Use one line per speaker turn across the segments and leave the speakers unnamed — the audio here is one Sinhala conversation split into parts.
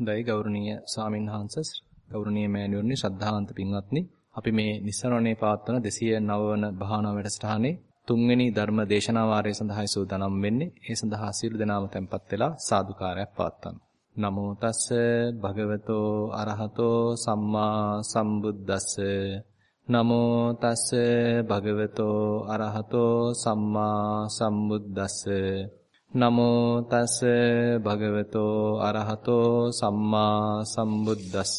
හොඳයි ගෞරවනීය ස්වාමින්වහන්සේ ගෞරවනීය මෑණියෝනි ශ්‍රද්ධාවන්ත පින්වත්නි අපි මේ නිස්සරණේ පවත්වන 209 වන භාවනා වැඩසටහනේ තුන්වෙනි ධර්ම දේශනා වාරය සඳහායි සූදානම් වෙන්නේ. ඒ සඳහා සියලු දෙනාම tempත් වෙලා සාදුකාරයක් පවත්වන්න. නමෝ තස්ස භගවතෝ අරහතෝ සම්මා සම්බුද්දස්ස නමෝ තස්ස භගවතෝ අරහතෝ සම්මා සම්බුද්දස්ස නමෝ තස්ස භගවතෝ අරහතෝ සම්මා සම්බුද්දස්ස.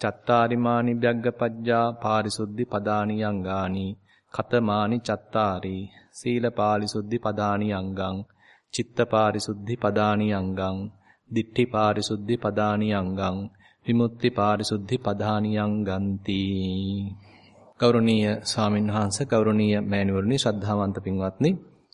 චත්තාරිමානි බ්‍යග්ගපජ්ජා පාරිසුද්ධි පදානි යංගානි කතමානි චත්තාරි. සීල පාරිසුද්ධි පදානි යංගං චිත්ත පාරිසුද්ධි පදානි යංගං දිට්ඨි පාරිසුද්ධි පදානි යංගං විමුක්ති පාරිසුද්ධි පදානි යංගಂತಿ ගෞරවනීය ස්වාමින්වහන්සේ ගෞරවනීය මෑණිවරණි ශ්‍රද්ධාවන්ත පින්වත්නි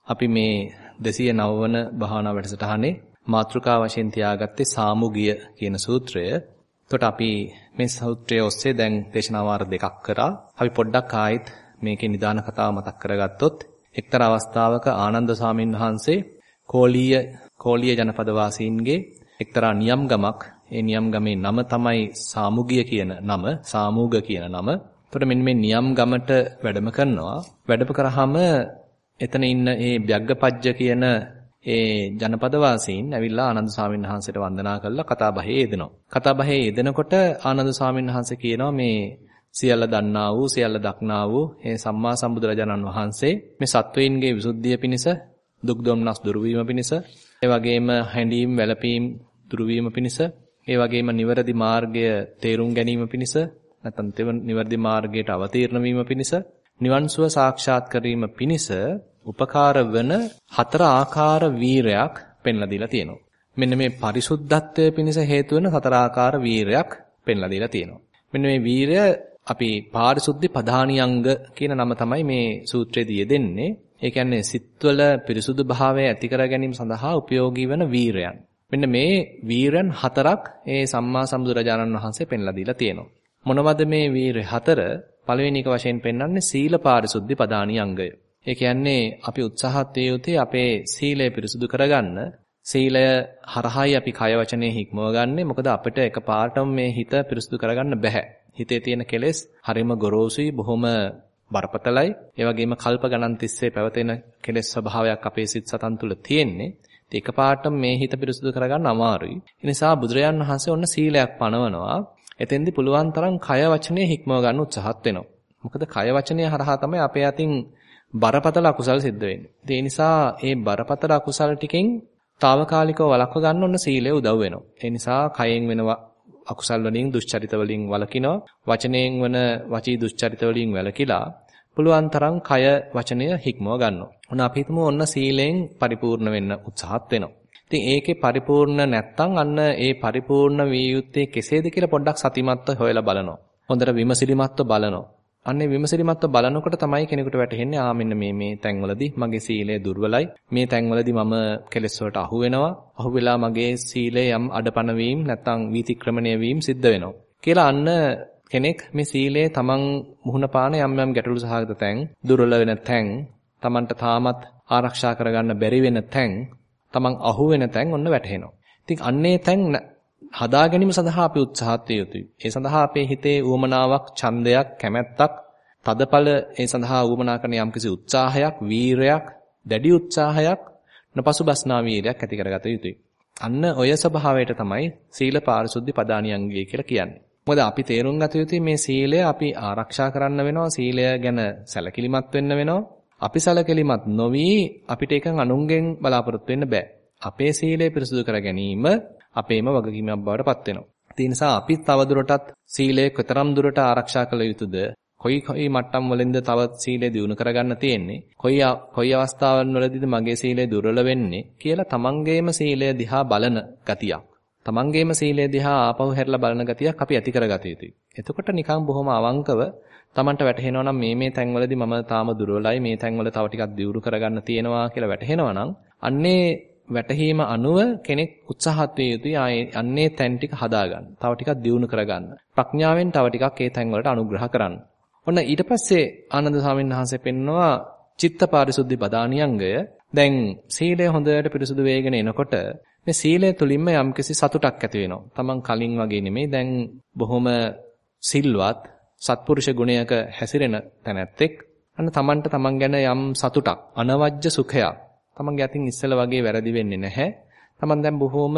අපි මේ 209 වන භාවනා වැඩසටහනේ මාතෘකා වශයෙන් තියාගත්තේ සාමුගිය කියන සූත්‍රය. එතකොට අපි මේ සූත්‍රය ඔස්සේ දැන් දේශනා වාර දෙකක් කරා. අපි පොඩ්ඩක් ආයෙත් මේකේ නිදාන කතාව මතක් කරගත්තොත් එක්තරා අවස්ථාවක ආනන්ද සාමින් වහන්සේ කෝලීය කෝලීය ජනපද වාසීන්ගේ එක්තරා නියම් ගමක් ඒ නියම් ගමේ නම තමයි සාමුගිය කියන නම සාමූග කියන නම. එතකොට මෙන්න මේ නියම් ගමට වැඩම කරනවා. වැඩම කරාම එතන ඉන්න ඒ බ්‍යග්ගපජ්ජ කියන ඒ ජනපද වාසීන් ඇවිල්ලා ආනන්ද ස්වාමීන් වහන්සේට වන්දනා කරලා කතා බහේ යෙදෙනවා. කතා බහේ යෙදෙනකොට ආනන්ද ස්වාමීන් වහන්සේ කියනවා මේ සියල්ල දන්නා වූ සියල්ල දක්නා වූ මේ සම්මා සම්බුදුරජාණන් වහන්සේ මේ සත්වයින්ගේ විසුද්ධිය පිණිස දුක් දුම්නස් දුරු වීම පිණිස ඒ වගේම හැඬීම් වැළපීම් දුරු වීම පිණිස ඒ වගේම නිවැරදි මාර්ගය තේරුම් ගැනීම පිණිස නැත්නම් නිවැරදි මාර්ගයට අවතීර්ණ වීම පිණිස නිවන් සුව සාක්ෂාත් කිරීම පිණිස උපකාර වන හතර ආකාර වීරයක් පෙන්ලා දීලා තියෙනවා. මෙන්න මේ පරිසුද්ධත්වය පිණිස හේතු වෙන හතර ආකාර වීරයක් පෙන්ලා දීලා තියෙනවා. මෙන්න මේ වීරය අපි පාරිසුද්ධි පධානියංග කියන නම තමයි මේ සූත්‍රයේදී යෙදෙන්නේ. ඒ කියන්නේ සිත්වල පිරිසුදු භාවය ඇති කර ගැනීම සඳහා ප්‍රයෝගී වන වීරයන්. මෙන්න මේ වීරයන් හතරක් ඒ සම්මා සම්බුදුරජාණන් වහන්සේ පෙන්ලා දීලා තියෙනවා. මොනවද මේ වීර හතර? පළවෙනි එක වශයෙන් පෙන්වන්නේ සීල පාරිසුද්ධි පදානියංගය. ඒ කියන්නේ අපි උත්සාහත් යුත්තේ අපේ සීලය පිරිසුදු කරගන්න. සීලය හරහායි අපි කය වචනේ හික්මවගන්නේ. මොකද අපිට එකපාරටම මේ හිත පිරිසුදු කරගන්න බෑ. හිතේ තියෙන කෙලෙස් හරිම ගොරෝසුයි, බොහොම බරපතලයි. ඒ වගේම කල්ප ගණන් තිස්සේ පැවතෙන කෙලෙස් ස්වභාවයක් අපේ සිත් සතන් තුළ තියෙන්නේ. ඒක එකපාරටම මේ හිත පිරිසුදු කරගන්න අමාරුයි. ඒ නිසා බුදුරජාන් වහන්සේ ඔන්න සීලයක් පනවනවා. එතෙන්දී පුළුවන් තරම් කය වචනේ හික්මව ගන්න උත්සාහත් වෙනවා. මොකද කය වචනය හරහා තමයි අපේ අතින් බරපතල අකුසල් සිද්ධ වෙන්නේ. ඒ නිසා ඒ බරපතල අකුසල් ටිකෙන් తాවකාලිකව වළක්ව ගන්න ඕන සීලය උදව් වෙනවා. ඒ නිසා කයෙන් වෙන අකුසල් වලින් දුෂ්චරිත වලින් වළකිනවා. වචනයෙන් වන වචී දුෂ්චරිත වලින් වැළකීලා පුළුවන් තරම් කය වචනය හික්මව ගන්නවා. ඔන්න අපි හිතමු ඔන්න සීලෙන් පරිපූර්ණ වෙන්න උත්සාහත් වෙනවා. ඉතින් ඒකේ පරිපූර්ණ නැත්තම් අන්න ඒ පරිපූර්ණ විය යුත්තේ කෙසේද කියලා පොඩ්ඩක් සතිමත්ව හොයලා බලනවා. හොඳට විමසිලිමත්ව බලනවා. අන්නේ විමසිලිමත්ව බලනකොට තමයි කෙනෙකුට වැටහෙන්නේ ආ මෙන්න මේ මේ තැන්වලදී මගේ සීලය දුර්වලයි. මේ තැන්වලදී මම කෙලෙස් වලට අහු වෙනවා. අහු වෙලා මගේ සීලය යම් අඩපණ වීම නැත්නම් වීතික්‍රමණය වීම සිද්ධ වෙනවා. කියලා අන්න කෙනෙක් මේ සීලය තමන් මුහුණ පාන යම් යම් ගැටලු සහගත තැන්, දුර්වල වෙන තැන්, තමන්ට තාමත් ආරක්ෂා කරගන්න බැරි වෙන තැන්, තමන් අහු වෙන තැන් ඔන්න වැටහෙනවා. ඉතින් අන්නේ තැන් හදා ගැනීම සඳහා අපි උත්සාහත් යුතුයි. ඒ සඳහා අපේ හිතේ උවමනාවක්, ඡන්දයක්, කැමැත්තක්, තදපල ඒ සඳහා උවමනා කරන යම්කිසි උත්සාහයක්, වීරයක්, දැඩි උත්සාහයක්, නොපසුබස්නා වීරයක් ඇති කරගත යුතුයි. අන්න ඔය ස්වභාවයට තමයි සීල පාරිශුද්ධි පදානියංගය කියලා කියන්නේ. මොකද අපි තේරුම් ගත යුතුයි මේ සීලය අපි ආරක්ෂා කරන්න වෙනවා, සීලය ගැන සැලකිලිමත් වෙන්න වෙනවා. අපි සැලකිලිමත් නොවි අපිට එකන් අනුන්ගෙන් බලාපොරොත්තු වෙන්න බෑ. අපේ සීලය පිරිසුදු කර ගැනීම අපේම වගකීමක් බවට පත් වෙනවා. ඒ නිසා අපි තවදුරටත් සීලය කොතරම් දුරට ආරක්ෂා කළ යුතුද? කොයි කොයි මට්ටම් වලින්ද තව සීලය දියුණු කරගන්න තියෙන්නේ? කොයි කොයි අවස්ථාවන් වලදීද මගේ සීලය දුර්වල වෙන්නේ කියලා තමන්ගේම සීලය දිහා බලන ගතියක්. තමන්ගේම සීලය දිහා ආපහු හැරලා බලන ගතියක් අපි ඇති කරගත යුතුයි. එතකොට නිකන් බොහොම අවංකව තමන්ට වැටහෙනවා නම් මේ මේ තැන්වලදී මම තාම දුර්වලයි මේ තැන්වල තව ටිකක් දියුණු කරගන්න තියෙනවා කියලා වැටහෙනවා නම් අන්නේ වැටහීම අනුව කෙනෙක් උත්සාහත් වේ යුතුයි අන්නේ තැන් ටික හදාගන්න. තව ටිකක් දියුණු කරගන්න. ප්‍රඥාවෙන් තව ටිකක් ඒ තැන් වලට අනුග්‍රහ කරන්න. ඔන්න ඊට පස්සේ ආනන්ද ස්වාමීන් වහන්සේ පෙන්නවා චිත්ත පාරිශුද්ධි පදානියංගය. දැන් සීලය හොඳට පිරිසුදු වේගෙන එනකොට මේ සීලය තුලින්ම යම්කිසි සතුටක් ඇති වෙනවා. Taman කලින් වගේ නෙමෙයි දැන් බොහොම සිල්වත් සත්පුරුෂ ගුණයක හැසිරෙන තැනැත්තෙක් අන්න Tamanට Taman ගැන යම් සතුටක් අනවජ්‍ය සුඛයක් Tamanගේ අතින් ඉස්සෙල්ලා වගේ වැරදි වෙන්නේ නැහැ. Taman දැන් බොහොම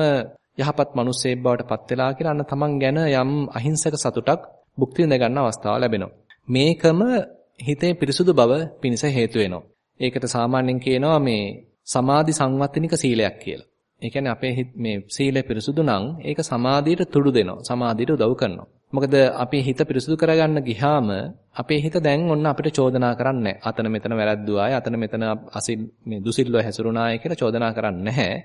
යහපත් මිනිසෙක් බවට පත් වෙලා කියලා අන්න Taman ගැන යම් අහිංසක සතුටක් භුක්ති විඳ ගන්න අවස්ථාව ලැබෙනවා. මේකම හිතේ පිරිසුදු බව පිණිස හේතු වෙනවා. ඒකට සාමාන්‍යයෙන් කියනවා මේ සමාධි සංවත්තනික සීලයක් කියලා. ඒ කියන්නේ අපේ මේ සීලය පිරිසුදු නම් ඒක සමාධියට තුඩු දෙනවා. සමාධියට උදව් කරනවා. මොකද අපේ හිත පිරිසුදු කරගන්න ගියාම අපේ හිත දැන් ඔන්න අපිට චෝදනා කරන්නේ අතන මෙතන වැරද්දුවාය අතන මෙතන අසිල් මේ දුසිල්ව හැසිරුණාය කියලා චෝදනා කරන්නේ නැහැ.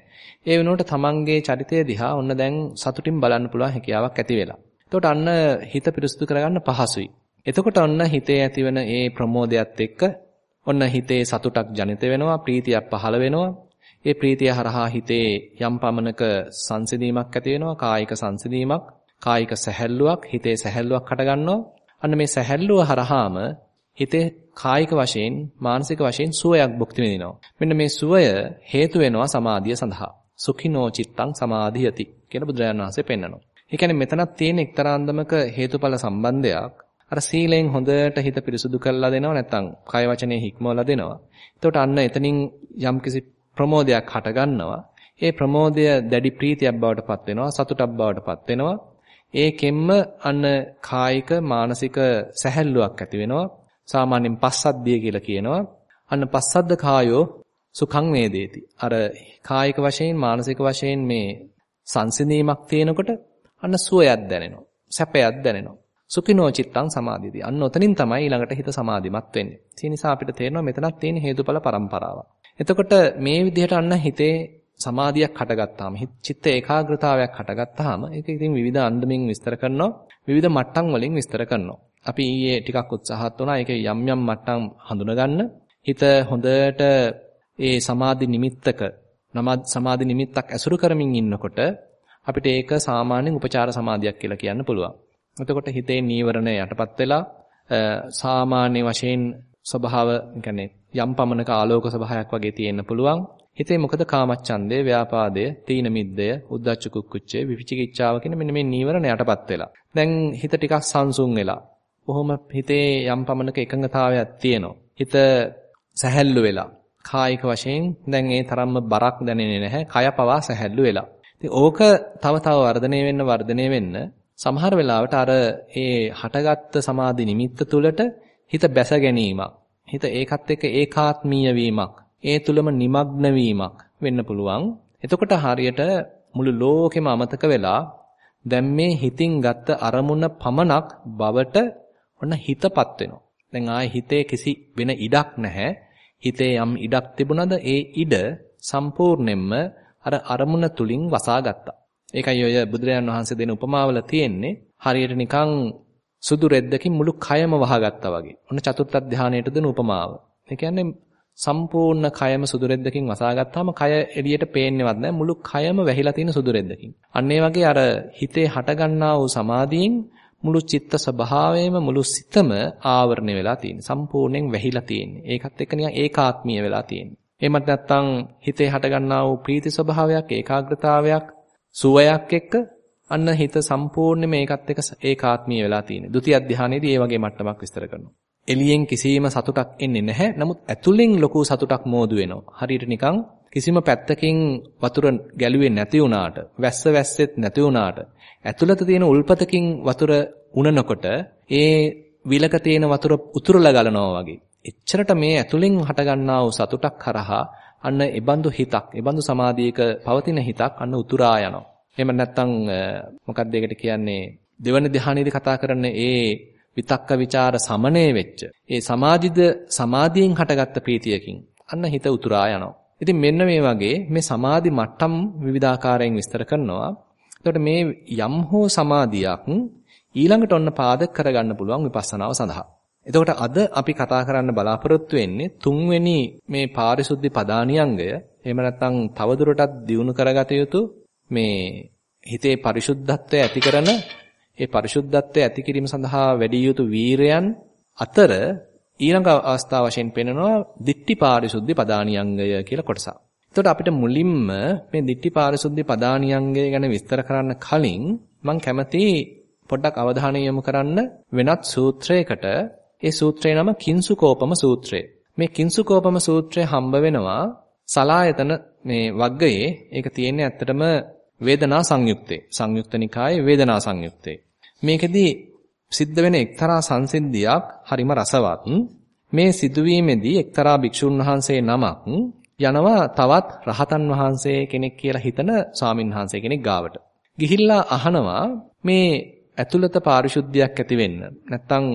ඒ වෙනුවට තමන්ගේ චරිතය දිහා ඔන්න දැන් සතුටින් බලන්න පුළුවන් හැකියාවක් ඇති වෙලා. එතකොට අන්න හිත පිරිසුදු කරගන්න පහසුයි. එතකොට ඔන්න හිතේ ඇතිවන ඒ ප්‍රමෝදයත් එක්ක ඔන්න හිතේ සතුටක් ජනිත වෙනවා, ප්‍රීතියක් පහළ වෙනවා. ඒ ප්‍රීතිය හරහා හිතේ යම් පමණක සංසිඳීමක් ඇති වෙනවා, කායික සංසිඳීමක්, කායික සැහැල්ලුවක්, හිතේ සැහැල්ලුවක් හටගන්නවා. අන්න මේ සැහැල්ලුව හරහාම හිතේ කායික වශයෙන්, මානසික වශයෙන් සුවයක් භුක්ති විඳිනවා. මෙන්න මේ සුවය හේතු වෙනවා සමාධිය සඳහා. සුඛිනෝ චිත්තං සමාධියති කියලා බුදුරජාණන් වහන්සේ පෙන්නනවා. ඒ කියන්නේ මෙතනක් තියෙන එක්තරා අන්දමක හේතුඵල සම්බන්ධයක් අර සීලෙන් හොඳට හිත පිරිසුදු කරලා දෙනවා නැත්නම් කය වචනේ හික්මවලා දෙනවා. එතකොට අන්න එතනින් යම්කිසි ප්‍රමෝදයක් හට ගන්නවා. ඒ ප්‍රමෝදය දැඩි ප්‍රීතියක් බවට පත් වෙනවා, සතුටක් බවට පත් වෙනවා. ඒකෙන්ම අන්න කායික මානසික සැහැල්ලුවක් ඇති වෙනවා. සාමාන්‍යයෙන් පස්සද්ධිය කියලා කියනවා. අන්න පස්සද්ද කායෝ සුඛං වේදේති. අර කායික වශයෙන් මානසික වශයෙන් මේ සංසිඳීමක් තියෙනකොට අන්න සුවයක් දැනෙනවා. සැපයක් දැනෙනවා. සුඛිනෝ චිත්තං සමාධියදී. අන්න ඔතනින් තමයි ඊළඟට හිත සමාධිමත් වෙන්නේ. ඒ නිසා අපිට තේරෙනවා මෙතනක් තියෙන හේතුඵල පරම්පරාවක්. එතකොට මේ විදිහට අන්න හිතේ සමාධියක් හටගත්තාම චිත්ත ඒකාග්‍රතාවයක් හටගත්තාම ඒක ඉතින් විවිධ අන්දමින් විස්තර කරනවා විවිධ මට්ටම් වලින් විස්තර කරනවා. අපි ඊයේ ටිකක් උත්සාහත් වුණා ඒක යම් යම් මට්ටම් හඳුනගන්න. හිත හොඳට ඒ සමාධි නිමිත්තක නමත් සමාධි නිමිත්තක් ඇසුරු කරමින් ඉන්නකොට අපිට ඒක සාමාන්‍යයෙන් උපචාර සමාධියක් කියලා කියන්න පුළුවන්. එතකොට හිතේ නීවරණ යටපත් වෙලා සාමාන්‍ය වශයෙන් ස්වභාව يعني යම් පමණක ආලෝක ස්වභාවයක් වගේ තියෙන්න පුළුවන්. හිතේ මොකද කාමච්ඡන්දය, ව්‍යාපාදය, තීන මිද්දය, උද්ධච්ච කුක්කුච්චය, විවිචිකිච්ඡාව කියන මෙන්න මේ නීවරණ යටපත් වෙලා. දැන් හිත ටිකක් සංසුන් වෙලා. බොහොම හිතේ යම් පමණක එකඟතාවයක් තියෙනවා. හිත සැහැල්ලු වෙලා. කායික වශයෙන් දැන් ඒ තරම්ම බරක් දැනෙන්නේ නැහැ. කය පවා සැහැල්ලු වෙලා. ඉතින් ඕක තව තව වර්ධනය වෙන්න වර්ධනය වෙන්න සමහර වෙලාවට අර ඒ හටගත්ත සමාධි නිමිත්ත තුළට හිත බැස ගැනීමක් හිත ඒකත් එක්ක ඒකාත්මීය වීමක් ඒ තුලම নিমগ্ন වීමක් වෙන්න පුළුවන් එතකොට හරියට මුළු ලෝකෙම අමතක වෙලා දැන් මේ හිතින් ගත්ත අරමුණ පමණක් බවට ඔන්න හිතපත් වෙනවා දැන් ආයේ හිතේ කිසි වෙන ඉඩක් නැහැ හිතේ යම් ඉඩක් තිබුණද ඒ ඉඩ සම්පූර්ණයෙන්ම අර අරමුණ තුලින් වසා ගත්තා ඒකයි ඔය බුදුරජාන් වහන්සේ දෙන උපමාවල තියෙන්නේ හරියට නිකන් සුදු රෙද්දකින් මුළු කයම වහගත්තා වගේ. ඔන්න චතුර්ථ ධානයට දෙන උපමාව. ඒ කියන්නේ සම්පූර්ණ කයම සුදු රෙද්දකින් වසාගත්තාම කය එළියට පේන්නේවත් නැහැ මුළු කයම වැහිලා තියෙන සුදු රෙද්දකින්. අන්න ඒ වගේ අර හිතේ හටගන්නා වූ සමාධියෙන් මුළු චිත්ත ස්වභාවයම මුළු සිතම ආවරණය වෙලා තියෙන්නේ. සම්පූර්ණයෙන් වැහිලා තියෙන්නේ. ඒකත් එක්ක නිකන් ඒකාත්මීය වෙලා තියෙන්නේ. එහෙමත් නැත්නම් හිතේ හටගන්නා වූ ප්‍රීති ස්වභාවයක් ඒකාග්‍රතාවයක් සුවයක් එක්ක අන්න හිත සම්පූර්ණයෙන්ම ඒකත් එක්ක ඒකාත්මීය වෙලා තියෙන්නේ. ဒုတိ ය ධානයේදී ඒ වගේ මට්ටමක් විස්තර කරනවා. එළියෙන් කිසිම සතුටක් එන්නේ නැහැ. නමුත් ඇතුලෙන් ලොකු සතුටක් මෝදු වෙනවා. හරියට නිකන් කිසිම පැත්තකින් වතුර ගැලුවේ නැති වුණාට, වැස්ස වැස්සෙත් නැති වුණාට, ඇතුළත තියෙන උල්පතකින් වතුර උනනකොට ඒ විලක තියෙන වතුර උතුරලා ගලනවා වගේ. එච්චරට මේ ඇතුලෙන් හටගන්නා වූ සතුටක් කරහා අන්න ඒබඳු හිතක්, ඒබඳු සමාධියක පවතින හිතක් අන්න උතුරා යනවා. එහෙම නැත්නම් මොකක්ද ඒකට කියන්නේ දෙවන ධ්‍යානෙදී කතා කරන ඒ විතක්ක ਵਿਚාර සමනය වෙච්ච ඒ සමාධිද සමාධියෙන් හටගත්ත ප්‍රීතියකින් අන්න හිත උතුරා යනවා. ඉතින් මෙන්න මේ වගේ මේ සමාධි මට්ටම් විවිධාකාරයෙන් විස්තර කරනවා. එතකොට මේ යම් හෝ සමාධියක් ඊළඟට ඔන්න පාදක කරගන්න පුළුවන් විපස්සනාව සඳහා. එතකොට අද අපි කතා කරන්න බලාපොරොත්තු වෙන්නේ තුන්වෙනි මේ පාරිශුද්ධි පදානියංගය එහෙම නැත්නම් තවදුරටත් දියුණු කරගත යුතු මේ හිතේ පරිශුද්ධත්වය ඇති කරන ඒ පරිශුද්ධත්වය ඇති කිරීම සඳහා වැඩි යුතු වීරයන් අතර ඊළඟ අවස්ථාව වශයෙන් පෙන්වනවා දිට්ටි පාරිශුද්ධි පදානියංගය කියලා කොටසක්. එතකොට අපිට මුලින්ම මේ ditthi පාරිශුද්ධි පදානියංගය ගැන විස්තර කරන්න කලින් මම කැමති පොඩ්ඩක් අවධානය යොමු කරන්න වෙනත් සූත්‍රයකට ඒ සූත්‍රේ නම කිංසුකෝපම සූත්‍රය. මේ කිංසුකෝපම සූත්‍රය හම්බ වෙනවා සලායතන මේ වග්ගයේ ඒක තියෙන්නේ ඇත්තටම වේදනා සංයුක්තේ. සංයුක්ත නිකායේ වේදනා සංයුක්තේ. මේකෙදි සිද්ධ වෙන එක්තරා සංසිද්ධියක් හරිම රසවත්. මේ සිදුවීමේදී එක්තරා භික්ෂුන් වහන්සේ නමක් යනවා තවත් රහතන් වහන්සේ කෙනෙක් කියලා හිතන ස්වාමින් වහන්සේ කෙනෙක් ගාවට. ගිහිල්ලා අහනවා මේ ඇතුළත පාරිශුද්ධියක් ඇති වෙන්න නැත්නම්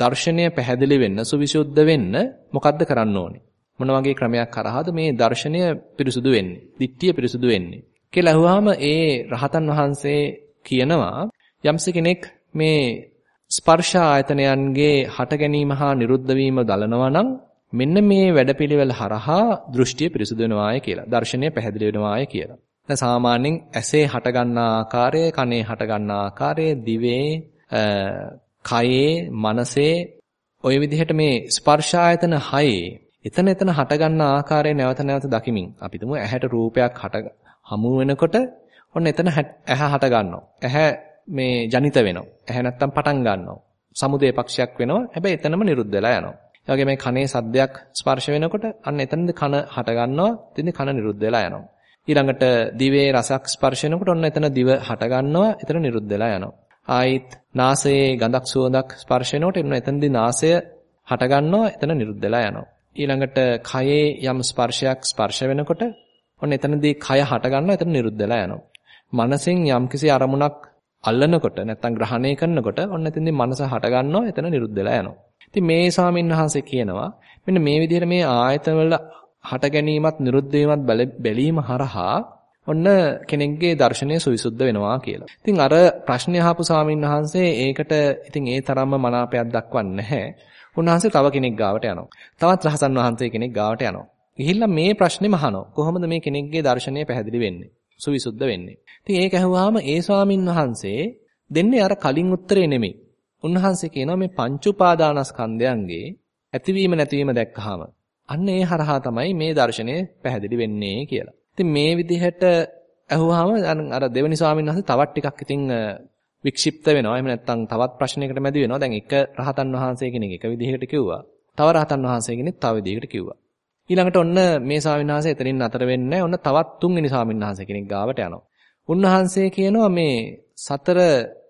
දර්ශනය පැහැදිලි වෙන්න සුවිසුද්ධ වෙන්න මොකද්ද කරන්න ඕනේ මොන වගේ ක්‍රමයක් කරාද මේ දර්ශනය පිරිසුදු වෙන්නේ දිට්ඨිය පිරිසුදු වෙන්නේ කියලා අහුවාම ඒ රහතන් වහන්සේ කියනවා යම්ස කෙනෙක් මේ ස්පර්ශ ආයතනයන්ගේ හට ගැනීම හා නිරුද්ධ වීම දලනවා නම් මෙන්න මේ වැඩපිළිවෙල හරහා දෘෂ්ටිය පිරිසුදු වෙනවාය කියලා. දර්ශනය පැහැදිලි වෙනවාය කියලා. දැන් සාමාන්‍යයෙන් ඇසේ හටගන්නා ආකාරය, කනේ හටගන්නා ආකාරය, දිවේ, කයේ, මනසේ ওই විදිහට මේ ස්පර්ශ ආයතන හයේ එතන එතන හටගන්නා ආකාරය නැවත නැවත දකිමින් අපි තුමු ඇහැට රූපයක් හට හමු වෙනකොට ඔන්න එතන ඇහැ හට ගන්නවා. ඇහැ මේ ජනිත වෙනවා. ඇහැ නැත්තම් පටන් ගන්නවා. සමුදේ පක්ෂයක් වෙනවා. හැබැයි එතනම නිරුද්ධ වෙලා යනවා. ඒ වගේ මේ කනේ සද්දයක් ස්පර්ශ වෙනකොට අන්න එතනද කන හට ගන්නවා. ඉතින් කන නිරුද්ධ වෙලා යනවා. ඊළඟට දිවේ රසක් ස්පර්ශ වෙනකොට ඔන්න එතන දිව හට ගන්නවා. එතන නිරුද්ධ වෙලා යනවා. ආයිත් නාසයේ ගඳක් සුවඳක් ස්පර්ශ වෙනකොට එන්න එතනදී නාසය හට ගන්නවා. එතන නිරුද්ධ වෙලා යනවා. ඊළඟට කයේ යම් ස්පර්ශයක් ස්පර්ශ වෙනකොට ඔන්න එතනදී කය හට ගන්නවා. එතන නිරුද්ධ වෙලා යනවා. මනසෙන් යම්කිසි අරමුණක් අල්ලනකොට නැත්නම් ග්‍රහණය කරනකොට ඔන්න එතනදී මනස හට ගන්නවා. එතන නිරුද්ධ වෙලා යනවා. ඉතින් මේ ස්වාමීන් වහන්සේ කියනවා මෙන්න මේ විදිහට මේ ආයතන වල හට ගැනීමත් නිරුද්ධ වීමත් බැලීම හරහා ඔන්න කෙනෙක්ගේ දර්ශනය සවිසුද්ධ වෙනවා කියලා. ඉතින් අර ප්‍රශ්නේ අහපු ස්වාමීන් වහන්සේ ඒකට ඉතින් ඒ තරම්ම මනාපයක් දක්වන්නේ නැහැ. උන්වහන්සේ තව කෙනෙක් ගාවට යනවා. තවත් රහසන් වහන්සේ කෙනෙක් ගාවට යනවා. ගිහිල්ලා මේ ප්‍රශ්නේම අහනවා. කොහොමද මේ කෙනෙක්ගේ දර්ශනය පැහැදිලි වෙන්නේ? සුවිසුද්ධ වෙන්නේ. ඉතින් ඒක ඇහුවාම ඒ ස්වාමින් වහන්සේ දෙන්නේ අර කලින් උත්තරේ නෙමෙයි. උන්වහන්සේ කියනවා මේ පංච උපාදානස්කන්ධයන්ගේ ඇතිවීම නැතිවීම දැක්කහම අන්න ඒ හරහා තමයි මේ දර්ශනය පැහැදිලි වෙන්නේ කියලා. ඉතින් මේ විදිහට ඇහුවාම අර දෙවෙනි ස්වාමීන් වහන්සේ තවත් ටිකක් ඉතින් වික්ෂිප්ත වෙනවා. එහෙම නැත්නම් තවත් ප්‍රශ්නයකට මැදි වෙනවා. දැන් එක රහතන් වහන්සේ කෙනෙක් එක විදිහකට කිව්වා. තව රහතන් වහන්සේ කෙනෙක් තව විදිහකට කිව්වා. ඊළඟට ඔන්න මේ ස්වාමීන් වහන්සේ එතනින් නතර වෙන්නේ ඔන්න තවත් තුන්වෙනි ස්වාමීන් වහන්සේ කෙනෙක් ගාවට යනවා. උන්වහන්සේ කියනවා මේ සතර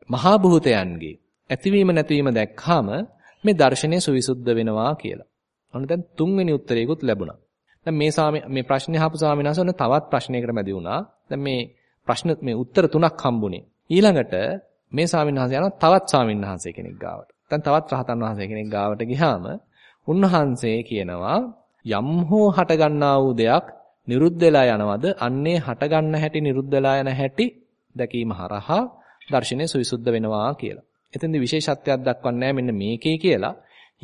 මහා භූතයන්ගේ ඇතිවීම නැතිවීම දැක්කාම මේ දර්ශනය සුවිසුද්ධ වෙනවා කියලා. ඔන්න දැන් තුන්වෙනි උත්තරයකුත් ලැබුණා. දැන් මේ සාමි මේ ප්‍රශ්නේ අහපු ස්වාමීන් වහන්සේ ඔන්න තවත් ප්‍රශ්නයකට මැදි වුණා. දැන් මේ ප්‍රශ්න මේ උත්තර තුනක් හම්බුනේ. ඊළඟට මේ ස්වාමීන් වහන්සේ යනවා තවත් ස්වාමීන් වහන්සේ කෙනෙක් ගාවට. දැන් තවත් රහතන් වහන්සේ කෙනෙක් ගාවට ගියාම උන්වහන්සේ කියනවා යම් හෝ හටගන්නා වූ දෙයක් නිරුද්ධ වෙලා යනවද අන්නේ හටගන්න හැටි නිරුද්ධ වෙලා යන හැටි දැකීම හරහා දර්ශනය සවිසුද්ධ වෙනවා කියලා. එතෙන්දී විශේෂත්වයක් දක්වන්නේ මෙන්න මේකේ කියලා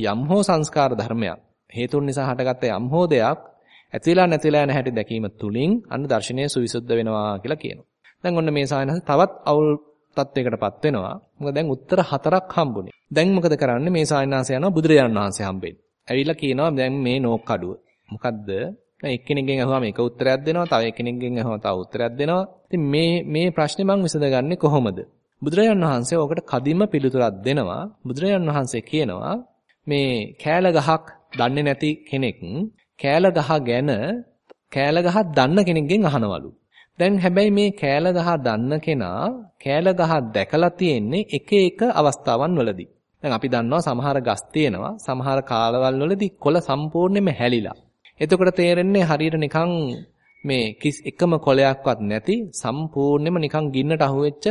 යම් හෝ සංස්කාර ධර්මයක් හේතුන් නිසා හටගත්ත යම් හෝ දෙයක් ඇතිලා නැතිලා යන හැටි දැකීම තුලින් අන්න දර්ශනය සවිසුද්ධ වෙනවා කියලා කියනවා. දැන් ඔන්න මේ සායනහස තවත් අවුල් තත්වයකටපත් වෙනවා. මොකද දැන් උත්තර හතරක් හම්බුනේ. දැන් මොකද කරන්නේ මේ සායනහස යනවා බුදුරජාණන් වහන්සේ හම්බෙන්නේ. ඇවිල්ලා කියනවා දැන් මේ නෝක් අඩුව. මොකද්ද? දැන් එක්කෙනෙක්ගෙන් අහුවාම එක උත්තරයක් දෙනවා, තව එක්කෙනෙක්ගෙන් අහුවාම තව උත්තරයක් දෙනවා. ඉතින් මේ මේ ප්‍රශ්නේ මම විසඳගන්නේ කොහොමද? බුදුරජාණන් වහන්සේ ඔකට කදිම පිළිතුරක් දෙනවා. බුදුරජාණන් වහන්සේ කියනවා මේ කෑල ගහක් දන්නේ නැති කෙනෙක් කෑල ගහ ගැන කෑල ගහ දන්න කෙනෙක්ගෙන් අහනවලු. දැන් හැබැයි මේ කෑල ගහ දන්න කෙනා කෑල ගහ දැකලා තියෙන්නේ එක එක අවස්ථාවන් වලදී. දැන් අපි දන්නවා සමහර ගස් තියෙනවා සමහර කාලවල වලදී කොළ සම්පූර්ණයෙන්ම හැලිලා. එතකොට තේරෙන්නේ හරියට නිකන් මේ කිස් එකම කොළයක්වත් නැති සම්පූර්ණයෙන්ම නිකන් ගින්නට අහුවෙච්ච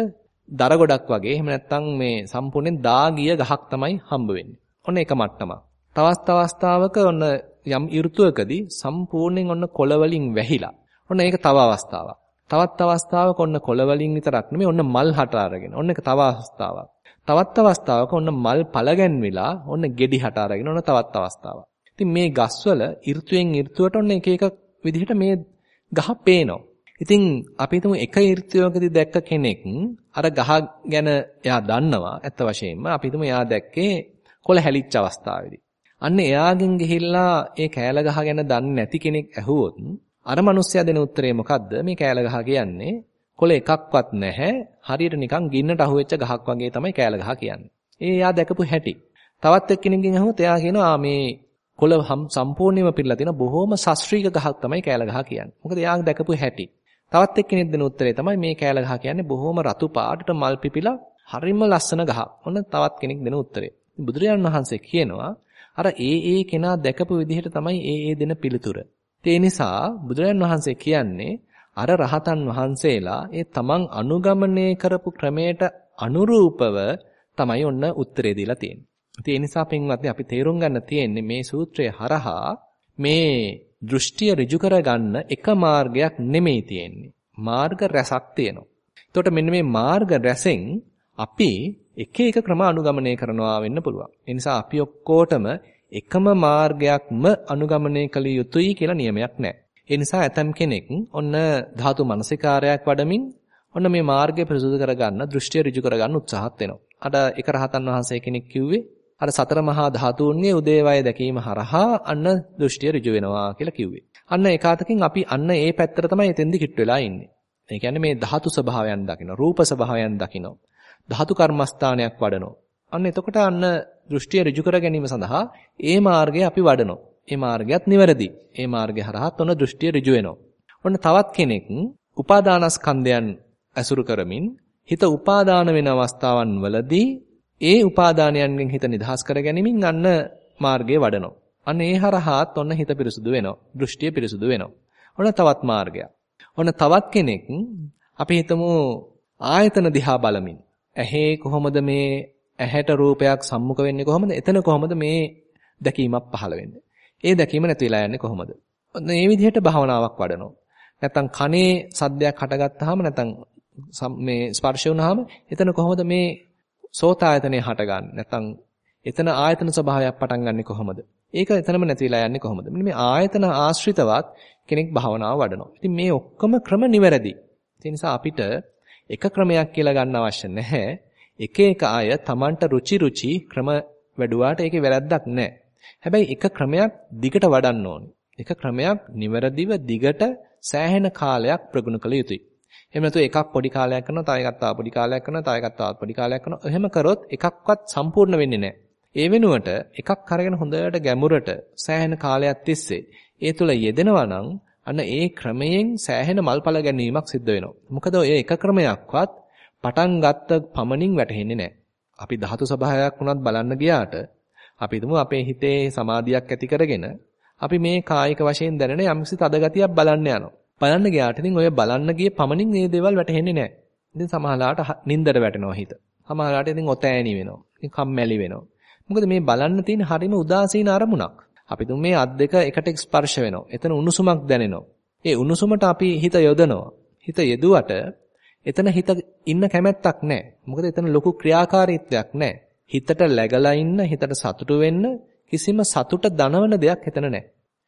දර ගොඩක් වගේ එහෙම නැත්නම් මේ සම්පූර්ණයෙන් දා ගිය ගහක් තමයි හම්බ වෙන්නේ. ඔන්න එක මට්ටමක්. තවස්ත අවස්ථාවක ඔන්න යම් ඍතුවකදී සම්පූර්ණයෙන් ඔන්න කොළ වලින් වැහිලා. ඔන්න ඒක තව අවස්ථාවක්. තවත් අවස්ථාවක ඔන්න කොළ වලින් විතරක් නෙමෙයි ඔන්න මල් හට අරගෙන. ඔන්න ඒක තව අවස්ථාවක්. තවත් අවස්ථාවක ඔන්න මල් පළගැන්විලා ඔන්න ගෙඩි හට අරගෙන ඔන්න තවත් අවස්ථාවක්. ඉතින් මේ ගස්වල ඍතුයෙන් ඍතුවට ඔන්න එක එක විදිහට මේ ගහ පේනවා. ඉතින් අපි හිතමු එක ඍතුවකදී දැක්ක කෙනෙක් අර ගහ ගැන එයා දන්නවා ඇත්ත වශයෙන්ම අපි හිතමු එයා දැක්කේ කොළ හැලිච්ච අවස්ථාවේදී. අන්න එයාගෙන් ගිහිල්ලා ඒ කෑල ගහ ගැන දන්නේ නැති කෙනෙක් ඇහුවොත් අර මිනිස්සයා දෙන උත්තරේ මොකද්ද? මේ කෑල ගහ කියන්නේ කොළ එකක්වත් නැහැ. හරියට නිකන් ගින්නට අහුවෙච්ච ගහක් වගේ තමයි කෑල ගහ කියන්නේ. ඒ එයා දැකපු හැටි. තවත් එක්කෙනෙක්ගෙන් අහුවොත් එයා කියනවා මේ කොළ සම්පූර්ණයෙන්ම පිරලා තියෙන බොහොම ශාස්ත්‍රීය ගහක් තමයි කෑල ගහ කියන්නේ. මොකද එයා දැකපු හැටි. තවත් එක්කෙනෙක් දෙන උත්තරේ තමයි මේ කෑල ගහ කියන්නේ බොහොම රතු පාටට මල් පිපිලා හරිම ලස්සන ගහක්. ඔන්න තවත් කෙනෙක් දෙන උත්තරේ. බුදුරජාණන් වහන්සේ කියනවා අර ඒ ඒ කෙනා දැකපු විදිහට තමයි ඒ ඒ දෙන පිළිතුර. ඒ නිසා බුදුරජාණන් වහන්සේ කියන්නේ අර රහතන් වහන්සේලා ඒ තමන් අනුගමනය කරපු ක්‍රමයට අනුරූපව තමයි ඔන්න උත්තරේ දීලා තියෙන්නේ. ඒ නිසා පින්වත්නි අපි තේරුම් ගන්න තියෙන්නේ මේ සූත්‍රය හරහා මේ දෘෂ්ටිය ඍජු කරගන්න එක මාර්ගයක් නෙමෙයි තියෙන්නේ. මාර්ග රැසක් තියෙනවා. එතකොට මෙන්න මේ මාර්ග රැසෙන් අපි එක එක ක්‍රම අනුගමනය කරනවා වෙන්න පුළුවන්. ඒ නිසා අපි ඔක්කොටම එකම මාර්ගයක්ම අනුගමනය කළ යුතුයි කියලා නියමයක් නැහැ. ඒ නිසා ඇතම් කෙනෙක් ඔන්න ධාතු මනසිකාරයක් වඩමින් ඔන්න මේ මාර්ගය ප්‍රසුදු කරගන්න, දෘෂ්ටිය ඍජු කරගන්න උත්සාහත් වෙනවා. අර එක රහතන් වහන්සේ කෙනෙක් කිව්වේ අර සතර මහා ධාතුන්ගේ උදේවය දැකීම හරහා අන්න දෘෂ්ටිය ඍජු වෙනවා කියලා කිව්වේ. අන්න ඒකාතකින් අපි අන්න ඒ පැත්තට තමයි එතෙන්දි කිට් වෙලා ඉන්නේ. ඒ කියන්නේ මේ ධාතු ස්වභාවයන් දකින්න, රූප ස්වභාවයන් දකින්න, ධාතු කර්මස්ථානයක් වඩනවා. අන්න එතකොට අන්න දෘෂ්ටිය ඍජු කර ගැනීම සඳහා ඒ මාර්ගය අපි වඩනවා. ඒ මාර්ගයත් නිවැරදි. ඒ මාර්ගය හරහාත් ඔන්න දෘෂ්ටිය ඍජු වෙනවා. ඔන්න තවත් කෙනෙක් උපාදානස්කන්ධයන් ඇසුරු කරමින් හිත උපාදාන වෙන අවස්ථාවන් වලදී ඒ උපාදානයන්ගෙන් හිත නිදහස් කර ගැනීමෙන් අන්න මාර්ගය වඩනවා. අන්න ඒ හරහාත් ඔන්න හිත පිරිසුදු වෙනවා. දෘෂ්ටිය පිරිසුදු වෙනවා. ඔන්න තවත් මාර්ගයක්. ඔන්න තවත් කෙනෙක් අපි හිතමු ආයතන දිහා බලමින් ඇහි කොහොමද මේ ඇහැට රූපයක් සම්මුඛ වෙන්නේ කොහොමද? එතන කොහොමද මේ දැකීමක් පහළ වෙන්නේ? ඒ දැකීම නැති වෙලා යන්නේ කොහොමද? ඔන්න මේ විදිහට භාවනාවක් වඩනවා. නැත්තම් කනේ සද්දයක් හටගත්තාම නැත්තම් මේ ස්පර්ශ වුණාම එතන කොහොමද මේ සෝතායතනේ හටගන්නේ? නැත්තම් එතන ආයතන ස්වභාවයක් පටන් ගන්නෙ කොහොමද? ඒක එතනම නැතිලා යන්නේ කොහොමද? මෙන්න මේ ආයතන ආශ්‍රිතවත් කෙනෙක් භාවනාව වඩනවා. ඉතින් මේ ඔක්කොම ක්‍රම නිවැරදි. ඒ නිසා අපිට එක ක්‍රමයක් කියලා ගන්න අවශ්‍ය නැහැ. එක එක අය Tamanට රුචි රුචි ක්‍රම වැඩුවාට ඒකේ වැරද්දක් නැහැ. හැබැයි එක ක්‍රමයක් දිගට වඩන්න ඕනේ. එක ක්‍රමයක් නිවැරදිව දිගට සෑහෙන කාලයක් ප්‍රගුණ කළ යුතුයි. එහෙම නැතු එකක් පොඩි කාලයක් කරනවා, තව එකක් තව පොඩි කාලයක් කරනවා, තව එකක් තවත් පොඩි කාලයක් කරනවා. එහෙම කරොත් එකක්වත් සම්පූර්ණ වෙන්නේ නැහැ. ඒ වෙනුවට එකක් අරගෙන හොඳට ගැඹුරට සෑහෙන කාලයක් තිස්සේ ඒ තුල යෙදෙනවා නම් අන්න ඒ ක්‍රමයෙන් සෑහෙන මල්පල ගැනීමක් සිද්ධ වෙනවා. මොකද ඔය එක ක්‍රමයක්වත් පටන් ගත්ත පමණින් වැටහෙන්නේ නැහැ. අපි ධාතු සභාවයක් වුණත් බලන්න ගියාට අපි හිතමු අපේ හිතේ සමාධියක් ඇති කරගෙන අපි මේ කායික වශයෙන් දැනෙන යම්කිසි තදගතියක් බලන්න යනවා. බලන්න ගියාට ඉතින් ඔය බලන්න ගිය පමණින් මේ දේවල් වැටහෙන්නේ නැහැ. ඉතින් සමහරලාට නින්දට වැටෙනවා හිත. සමහරලාට ඉතින් ඔතෑණි වෙනවා. ඉතින් කම්මැලි වෙනවා. මොකද මේ බලන්න තියෙන හරිම උදාසීන අරමුණක්. අපි තුන් මේ අත් දෙක එකට ස්පර්ශ වෙනවා. එතන උණුසුමක් දැනෙනවා. ඒ උණුසුමට අපි හිත යොදනවා. හිත යෙදුවට එතන හිත ඉන්න කැමැත්තක් නැහැ. මොකද එතන ලොකු ක්‍රියාකාරීත්වයක් නැහැ. හිතට läගලා ඉන්න, හිතට සතුටු වෙන්න කිසිම සතුට දනවන දෙයක් එතන නැහැ.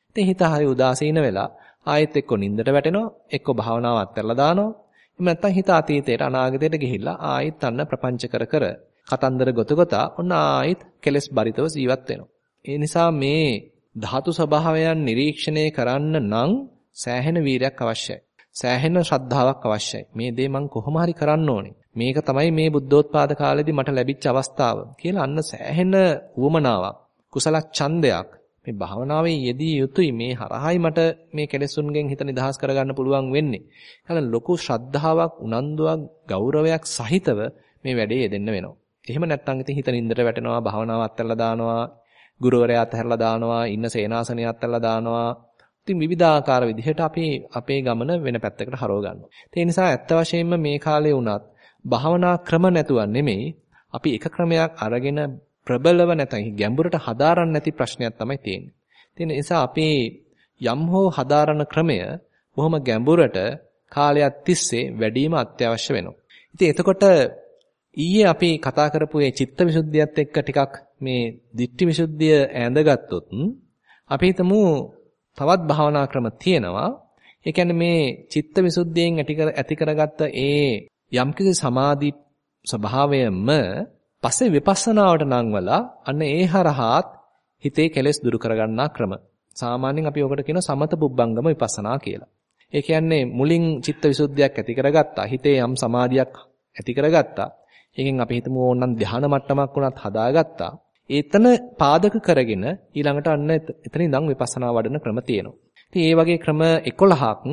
ඉතින් හිත හරි උදාසීන වෙලා ආයෙත් එක්ක නින්දට වැටෙනවා, එක්ක භාවනාව අත්හැරලා දානවා. එහෙම නැත්නම් හිත අතීතයට අනාගතයට ගිහිල්ලා ආයෙත් අන්න ප්‍රපංච කර කර කතන්දර ගොත ගොතා ඔන්න ආයෙත් කෙලස් බරිතව ජීවත් වෙනවා. ඒ නිසා මේ ධාතු ස්වභාවයන් නිරීක්ෂණය කරන්න නම් සෑහෙන වීරයක් අවශ්‍යයි. සෑහෙන ශ්‍රද්ධාවක් අවශ්‍යයි. මේ දේ මං කොහොම හරි කරන්න ඕනේ. මේක තමයි මේ බුද්ධෝත්පාද කාලෙදී මට ලැබිච්ච අවස්ථාව කියලා අන්න සෑහෙන උවමනාවක් කුසල ඡන්දයක් මේ භාවනාවේ යෙදී යුතුයි මේ හරහායි මට මේ කෙලෙසුන්ගෙන් හිත නිදහස් කරගන්න පුළුවන් වෙන්නේ. එහෙනම් ලොකු ශ්‍රද්ධාවක්, උනන්දුවක්, ගෞරවයක් සහිතව මේ වැඩේ යෙදෙන්න වෙනවා. එහෙම නැත්නම් ඉතින් හිත නින්දට වැටෙනවා, භාවනාව අත්හැරලා දානවා, ගුරුවරයා අත්හැරලා දානවා, ඉන්න සේනාසනය අත්හැරලා දානවා. ඉතින් විවිධාකාර විදිහට අපි අපේ ගමන වෙන පැත්තකට හරව ගන්නවා. ඒ නිසා ඇත්ත වශයෙන්ම මේ කාලේ වුණත් භාවනා ක්‍රම නැතුව නෙමෙයි අපි එක ක්‍රමයක් අරගෙන ප්‍රබලව නැත්නම් ගැඹුරට හදාරන්න නැති ප්‍රශ්නයක් තමයි තියෙන්නේ. ඒ නිසා අපි යම් හෝ හදාරන ක්‍රමය බොහොම ගැඹුරට කාලයක් තිස්සේ වැඩිම අත්‍යවශ්‍ය වෙනවා. ඉතින් එතකොට ඊයේ අපි කතා කරපු මේ චිත්තවිසුද්ධියත් එක්ක ටිකක් මේ ditthිවිසුද්ධිය ඈඳගත්තොත් අපි හිතමු තවත් භාවනා ක්‍රම තියෙනවා. ඒ කියන්නේ මේ චිත්තවිසුද්ධියෙන් ඇති කර ඇති කරගත්ත ඒ යම්කිසි සමාධි ස්වභාවයම පස්සේ විපස්සනාවට නංවලා අන්න ඒ හරහාත් හිතේ කෙලෙස් දුරු කරගන්නා ක්‍රම. සාමාන්‍යයෙන් අපි ඔකට කියනවා සමත පුබ්බංගම විපස්සනා කියලා. ඒ කියන්නේ මුලින් චිත්ත විසුද්ධියක් ඇති කරගත්තා. හිතේ යම් සමාධියක් ඇති කරගත්තා. ඒකෙන් අපි හිතමු ඕනනම් ධ්‍යාන මට්ටමක් වුණත් හදාගත්තා. ඒතන පාදක කරගෙන ඊළඟට අන්න එතන ඉඳන් විපස්සනා වඩන ක්‍රම තියෙනවා. ඉතින් ඒ වගේ ක්‍රම 11ක්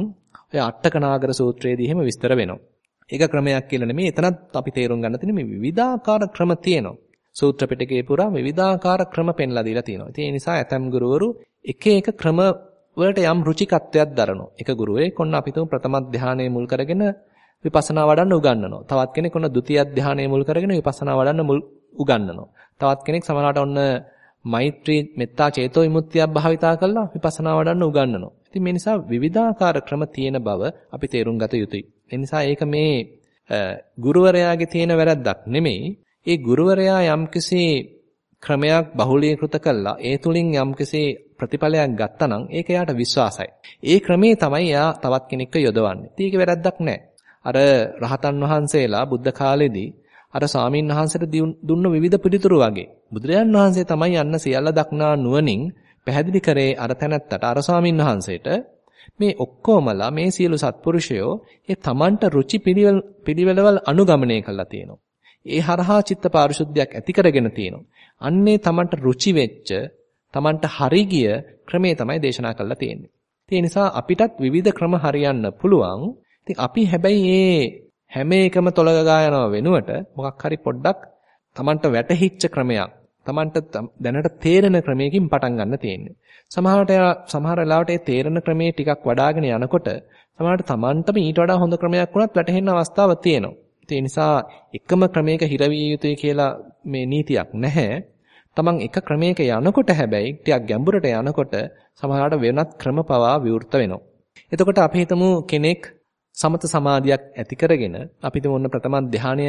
ඔය අට්ඨකනාගර සූත්‍රයේදී එහෙම විස්තර වෙනවා. ඒක ක්‍රමයක් කියලා නෙමෙයි එතනත් අපි තේරුම් ගන්න තියෙන්නේ මේ විවිධාකාර ක්‍රම තියෙනවා. සූත්‍ර පිටකේ පුරා විවිධාකාර ක්‍රම පෙන්ලා දීලා තියෙනවා. ඉතින් ඒ නිසා ඇතම් ගුරුවරු එක එක ක්‍රම වලට යම් රුචිකත්වයක් දරනවා. එක ගුරුවරයෙක් ඔන්න අපි තුමු ප්‍රථම ධානයේ මුල් කරගෙන විපස්සනා වඩන්න උගන්වනවා. තවත් කෙනෙක් ඔන්න ဒုတိ ය ධානයේ මුල් කරගෙන විපස්සනා වඩන්න මුල් උගන්වනවා. තවත් කෙනෙක් සමහරවිට ඔන්න මෛත්‍රී මෙත්තා චේතෝ විමුක්තියක් භාවිතා කරලා විපස්සනා වඩන්න උගන්වනවා. ඉතින් මේ නිසා විවිධාකාර ක්‍රම තියෙන බව අපි තේරුම් ගත යුතුයි. ඒ නිසා ඒක මේ ගුරුවරයාගේ තියෙන වැරද්දක් නෙමෙයි. ඒ ගුරුවරයා යම්කිසි ක්‍රමයක් බහුලීකృత කළා. ඒ තුලින් යම්කිසි ප්‍රතිඵලයක් ගත්තා නම් ඒක එයාට විශ්වාසයි. ඒ ක්‍රමේ තමයි එයා තවත් කෙනෙක්ව යොදවන්නේ. ඉතින් ඒක වැරද්දක් නෑ. අර රහතන් වහන්සේලා බුද්ධ කාලේදී අර ස්වාමීන් වහන්සේට දුන්න විවිධ පිළිතුරු වගේ බුදුරජාන් වහන්සේ තමයි යන්න සියල්ල දක්නා නුවණින් පැහැදිලි කරේ අර තැනත්තට අර ස්වාමීන් වහන්සේට මේ ඔක්කොමලා මේ සියලු සත්පුරුෂයෝ ඒ තමන්ට රුචි පිළිවෙලවල් අනුගමනය කරලා තියෙනවා. ඒ හරහා චිත්ත පාරිශුද්ධියක් ඇති කරගෙන තියෙනවා. අන්නේ තමන්ට රුචි වෙච්ච තමන්ට හරි ගිය ක්‍රමේ තමයි දේශනා කරලා තියෙන්නේ. ඒ නිසා අපිටත් විවිධ ක්‍රම හරියන්න පුළුවන්. ඉතින් අපි හැබැයි මේ හැම එකම තොලගා යනව වෙනුවට මොකක් හරි පොඩ්ඩක් තමන්ට වැටහිච්ච ක්‍රමයක් තමන්ට දැනට තේරෙන ක්‍රමයකින් පටන් ගන්න තියෙන්නේ. සමහරට සමහර වෙලාවට ඒ තේරෙන ක්‍රමයේ ටිකක් වඩාගෙන යනකොට සමහරට තමන්ටම ඊට වඩා හොඳ ක්‍රමයක් වුණත් වැටහෙන්න අවස්ථාවක් තියෙනවා. ඒ නිසා එකම ක්‍රමයක හිරවිය යුතුයි කියලා මේ නීතියක් නැහැ. තමන් එක ක්‍රමයක යනකොට හැබැයි ටිකක් ගැඹුරට යනකොට සමහරවිට වෙනත් ක්‍රම පවා විවෘත වෙනවා. එතකොට අපි හිතමු කෙනෙක් සමත සමාධියක් ඇති කරගෙන අපි හිතමු ඔන්න ප්‍රථම ධානය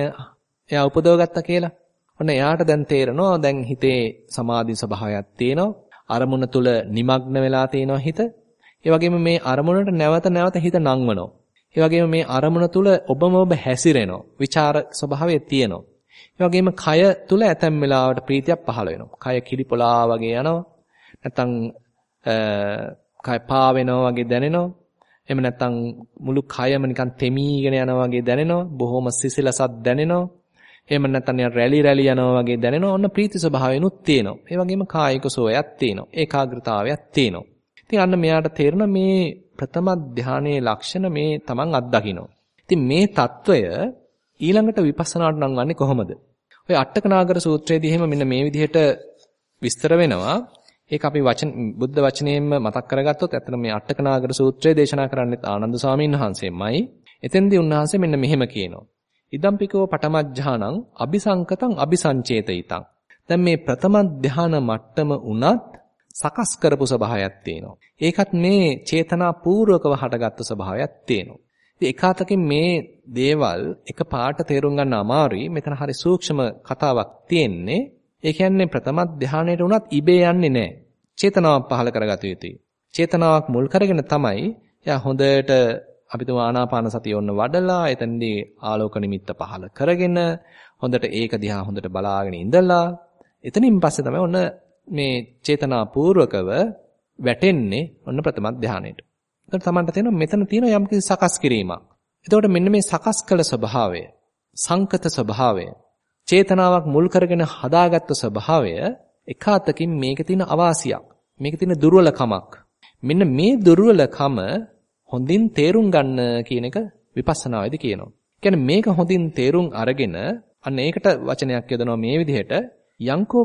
එයා උපදවගත්තා කියලා. ඔන්න එයාට දැන් තේරෙනවා දැන් හිතේ සමාධි ස්වභාවයක් තියෙනවා. අරමුණ තුල নিমগ্ন වෙලා තියෙනවා හිත. ඒ වගේම මේ අරමුණට නැවත නැවත හිත නංවනවා. ඒ වගේම මේ අරමුණ තුල ඔබම ඔබ හැසිරෙනවා. විචාර ස්වභාවය තියෙනවා. ඒ වගේම කය තුල ඇතැම් වෙලාවට ප්‍රීතියක් පහළ වෙනවා. කය කිලිපොලා වගේ යනවා. නැත්නම් කය පා වෙනවා වගේ දැනෙනවා. එහෙම නැත්නම් මුළු කයම නිකන් තෙමීගෙන යනවා වගේ දැනෙනවා. බොහොම සිසිලසක් දැනෙනවා. එහෙම නැත්නම් රැලි රැලි යනවා වගේ දැනෙන ඔන්න ප්‍රීති ස්වභාවයනුත් තියෙනවා. ඒ වගේම කායික සෝයක් තියෙනවා. ඒකාග්‍රතාවයක් තියෙනවා. ඉතින් අන්න මෙයාට තේරෙන මේ ප්‍රථම ධානයේ ලක්ෂණ මේ Taman අත්දකිනවා. ඉතින් මේ తত্ত্বය ඊළඟට විපස්සනාට නම් වන්නේ කොහොමද? ඔය අට්ඨකනාගර සූත්‍රයේදී එහෙම මෙන්න මේ විදිහට විස්තර වෙනවා. ඒක අපි වචන බුද්ධ වචනයෙන්ම මතක් කරගත්තොත් ඇත්තට මේ අට්ඨකනාගර සූත්‍රය දේශනා කරන්නේ ආනන්ද සාමීන් වහන්සේමයි. එතෙන්දී උන්වහන්සේ මෙන්න මෙහෙම කියනවා. ඉදම්පිකෝ පටමජ්ජානං අபிසංකතං අபிසංචේතිතං. දැන් මේ ප්‍රථම ධාන මට්ටම උනත් සකස් කරපු ස්වභාවයක් තියෙනවා. ඒකත් මේ චේතනා පූර්වකව හටගත්තු ස්වභාවයක් තියෙනවා. ඉතින් එකාතකින් මේ දේවල් එක පාට තේරුම් ගන්න අමාරුයි. මෙතන හරි සූක්ෂම කතාවක් තියෙන්නේ. ඒ කියන්නේ ප්‍රථම ධානයට උනත් ඉබේ යන්නේ නැහැ. චේතනාවක් පහළ කරගත යුතුයි. චේතනාවක් මුල් කරගෙන තමයි යා හොඳට අපි තුමා ආනාපාන සතිය ඔන්න වඩලා එතනදී ආලෝක නිමිත්ත පහල කරගෙන හොඳට ඒක දිහා හොඳට බලාගෙන ඉඳලා එතනින් පස්සේ තමයි ඔන්න මේ චේතනා පූර්වකව වැටෙන්නේ ඔන්න ප්‍රථම ධානයට. එතකොට තමන්ට තේරෙනවා මෙතන තියෙන යම්කිසි සකස් කිරීමක්. එතකොට මෙන්න මේ සකස් කළ ස්වභාවය, සංකත ස්වභාවය, චේතනාවක් මුල් කරගෙන හදාගත්ත ස්වභාවය එක අතකින් මේකේ තියෙන අවාසියක්. මේකේ තියෙන දුර්වලකමක්. මෙන්න මේ දුර්වලකම හොඳින් තේරුම් ගන්න කියන එක විපස්සනාවේදී කියනවා. කියන්නේ මේක හොඳින් තේරුම් අරගෙන අන්න ඒකට වචනයක් යොදනවා මේ විදිහට යංකෝ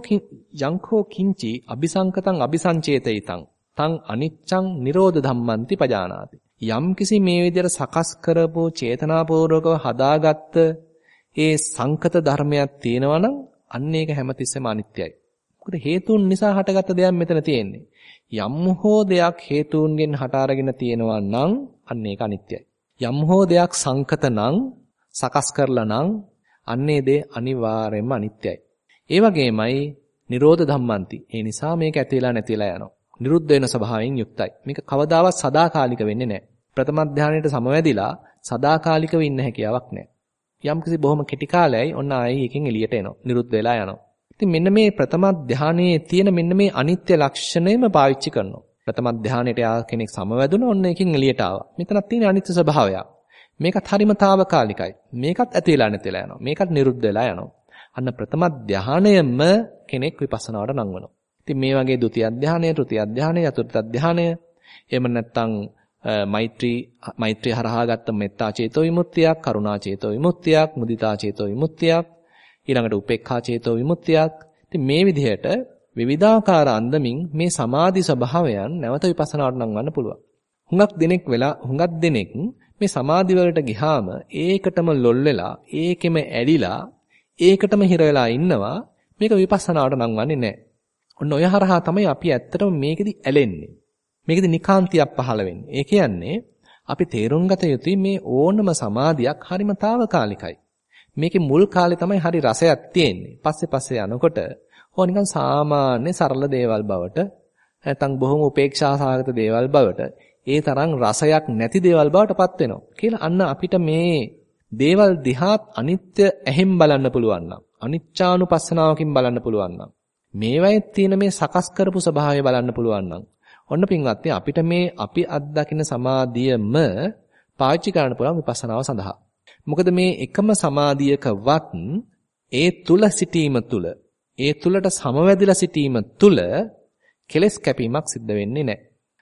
යංකෝ කිංචි අபிසංකතං අபிසංචේතිතං තං අනිච්ඡං නිරෝධ ධම්මන්ති පජානාති. යම් කිසි මේ විදිහට සකස් කරපු චේතනාපූර්වකව හදාගත්ත ඒ සංකත ධර්මයක් තියෙනවා නම් අන්න ඒක හැමතිස්සෙම අනිත්‍යයි. මොකද හේතුන් නිසා හටගත්ත දෙයක් මෙතන තියෙන්නේ. යම් හෝ දෙයක් හේතුන්ගෙන් හට අරගෙන තියෙනවා නම් අන්න ඒක අනිත්‍යයි. යම් හෝ දෙයක් සංකත නම් සකස් කරලා නම් අන්නේ දේ අනිවාර්යයෙන්ම අනිත්‍යයි. ඒ වගේමයි Nirodha Dhammanti. ඒ නිසා මේක ඇතිලා නැතිලා යනවා. නිරුද්ධ වෙන ස්වභාවයෙන් යුක්තයි. මේක කවදාවත් සදාකාලික වෙන්නේ නැහැ. ප්‍රථම ධානයට සමවැදිලා සදාකාලිකව ඉන්න හැකියාවක් නැහැ. යම්කිසි බොහොම කෙටි කාලයයි ඔන්න ආයේ එකෙන් එළියට එනවා. නිරුද්ධ වෙලා යනවා. ඉතින් මෙන්න මේ ප්‍රථම ධානයේ තියෙන මෙන්න මේ අනිත්‍ය ලක්ෂණයම පාවිච්චි කරනවා. ප්‍රථම ධානයට යා කෙනෙක් සමවැදුණ ඔන්න එකකින් එළියට ආවා. මෙතනක් තියෙන අනිත්‍ය ස්වභාවය. මේකත් හරිම తాවකාලිකයි. මේකත් ඇති වෙලා නැතිලා යනවා. මේකත් නිරුද්ධ වෙලා යනවා. අන්න ප්‍රථම ධානයම කෙනෙක් විපස්සනාවට නංවනවා. ඉතින් මේ වගේ ဒုတိ ය ධානය, තෘතිය ධානය, චතුර්ථ ධානය එහෙම නැත්නම් මෛත්‍රී මෛත්‍රී හරහා ගත්ත මෙත්තා චේතෝ විමුක්තියක්, කරුණා චේතෝ විමුක්තියක්, මුදිතා චේතෝ විමුක්තියක් ඊළඟට උපේක්ඛා චේතෝ විමුක්තියක්. ඉතින් මේ විදිහට විවිධාකාර අන්දමින් මේ සමාධි ස්වභාවයන් නැවත විපස්සනාවට නංවන්න පුළුවන්. හුඟක් දෙනෙක් වෙලා හුඟක් දෙනෙක් මේ සමාධි වලට ගිහාම ඒකටම ලොල් වෙලා ඒකෙම ඇලිලා ඒකටම හිර වෙලා ඉන්නවා මේක විපස්සනාවට නංවන්නේ නැහැ. ඔන්න ඔය හරහා තමයි අපි ඇත්තටම මේකෙදි ඇලෙන්නේ. මේකෙදි නිකාන්තියක් පහළ වෙන්නේ. ඒ කියන්නේ අපි තේරුම් ගත යුතුයි මේ ඕනම සමාධියක් හරිම తాවකාලිකයි. මේකේ මුල් කාලේ තමයි හරි රසයක් තියෙන්නේ. පස්සේ පස්සේ යනකොට ඕ නිකන් සාමාන්‍ය සරල දේවල් බවට නැත්නම් බොහොම උපේක්ෂා සහගත දේවල් බවට ඒ තරම් රසයක් නැති දේවල් බවට පත් වෙනවා. කියලා අන්න අපිට මේ දේවල් දිහාත් අනිත්‍ය ඇහෙන් බලන්න පුළුවන් නම් අනිච්චානුපස්සනාවකින් බලන්න පුළුවන් නම් මේවයේ තියෙන මේ සකස් කරපු ස්වභාවය බලන්න පුළුවන් නම් ඔන්න පින්වත්නි අපිට මේ අපි අත්දකින්න සමාධියම පාවිච්චි කරන්න පුළුවන් විපස්සනාව සඳහා. මොකද මේ එකම සමාධියකවත් ඒ තුල සිටීම තුල ඒ තුලට සමවැදිලා සිටීම තුල කෙලස් කැපීමක් සිද්ධ වෙන්නේ නැහැ.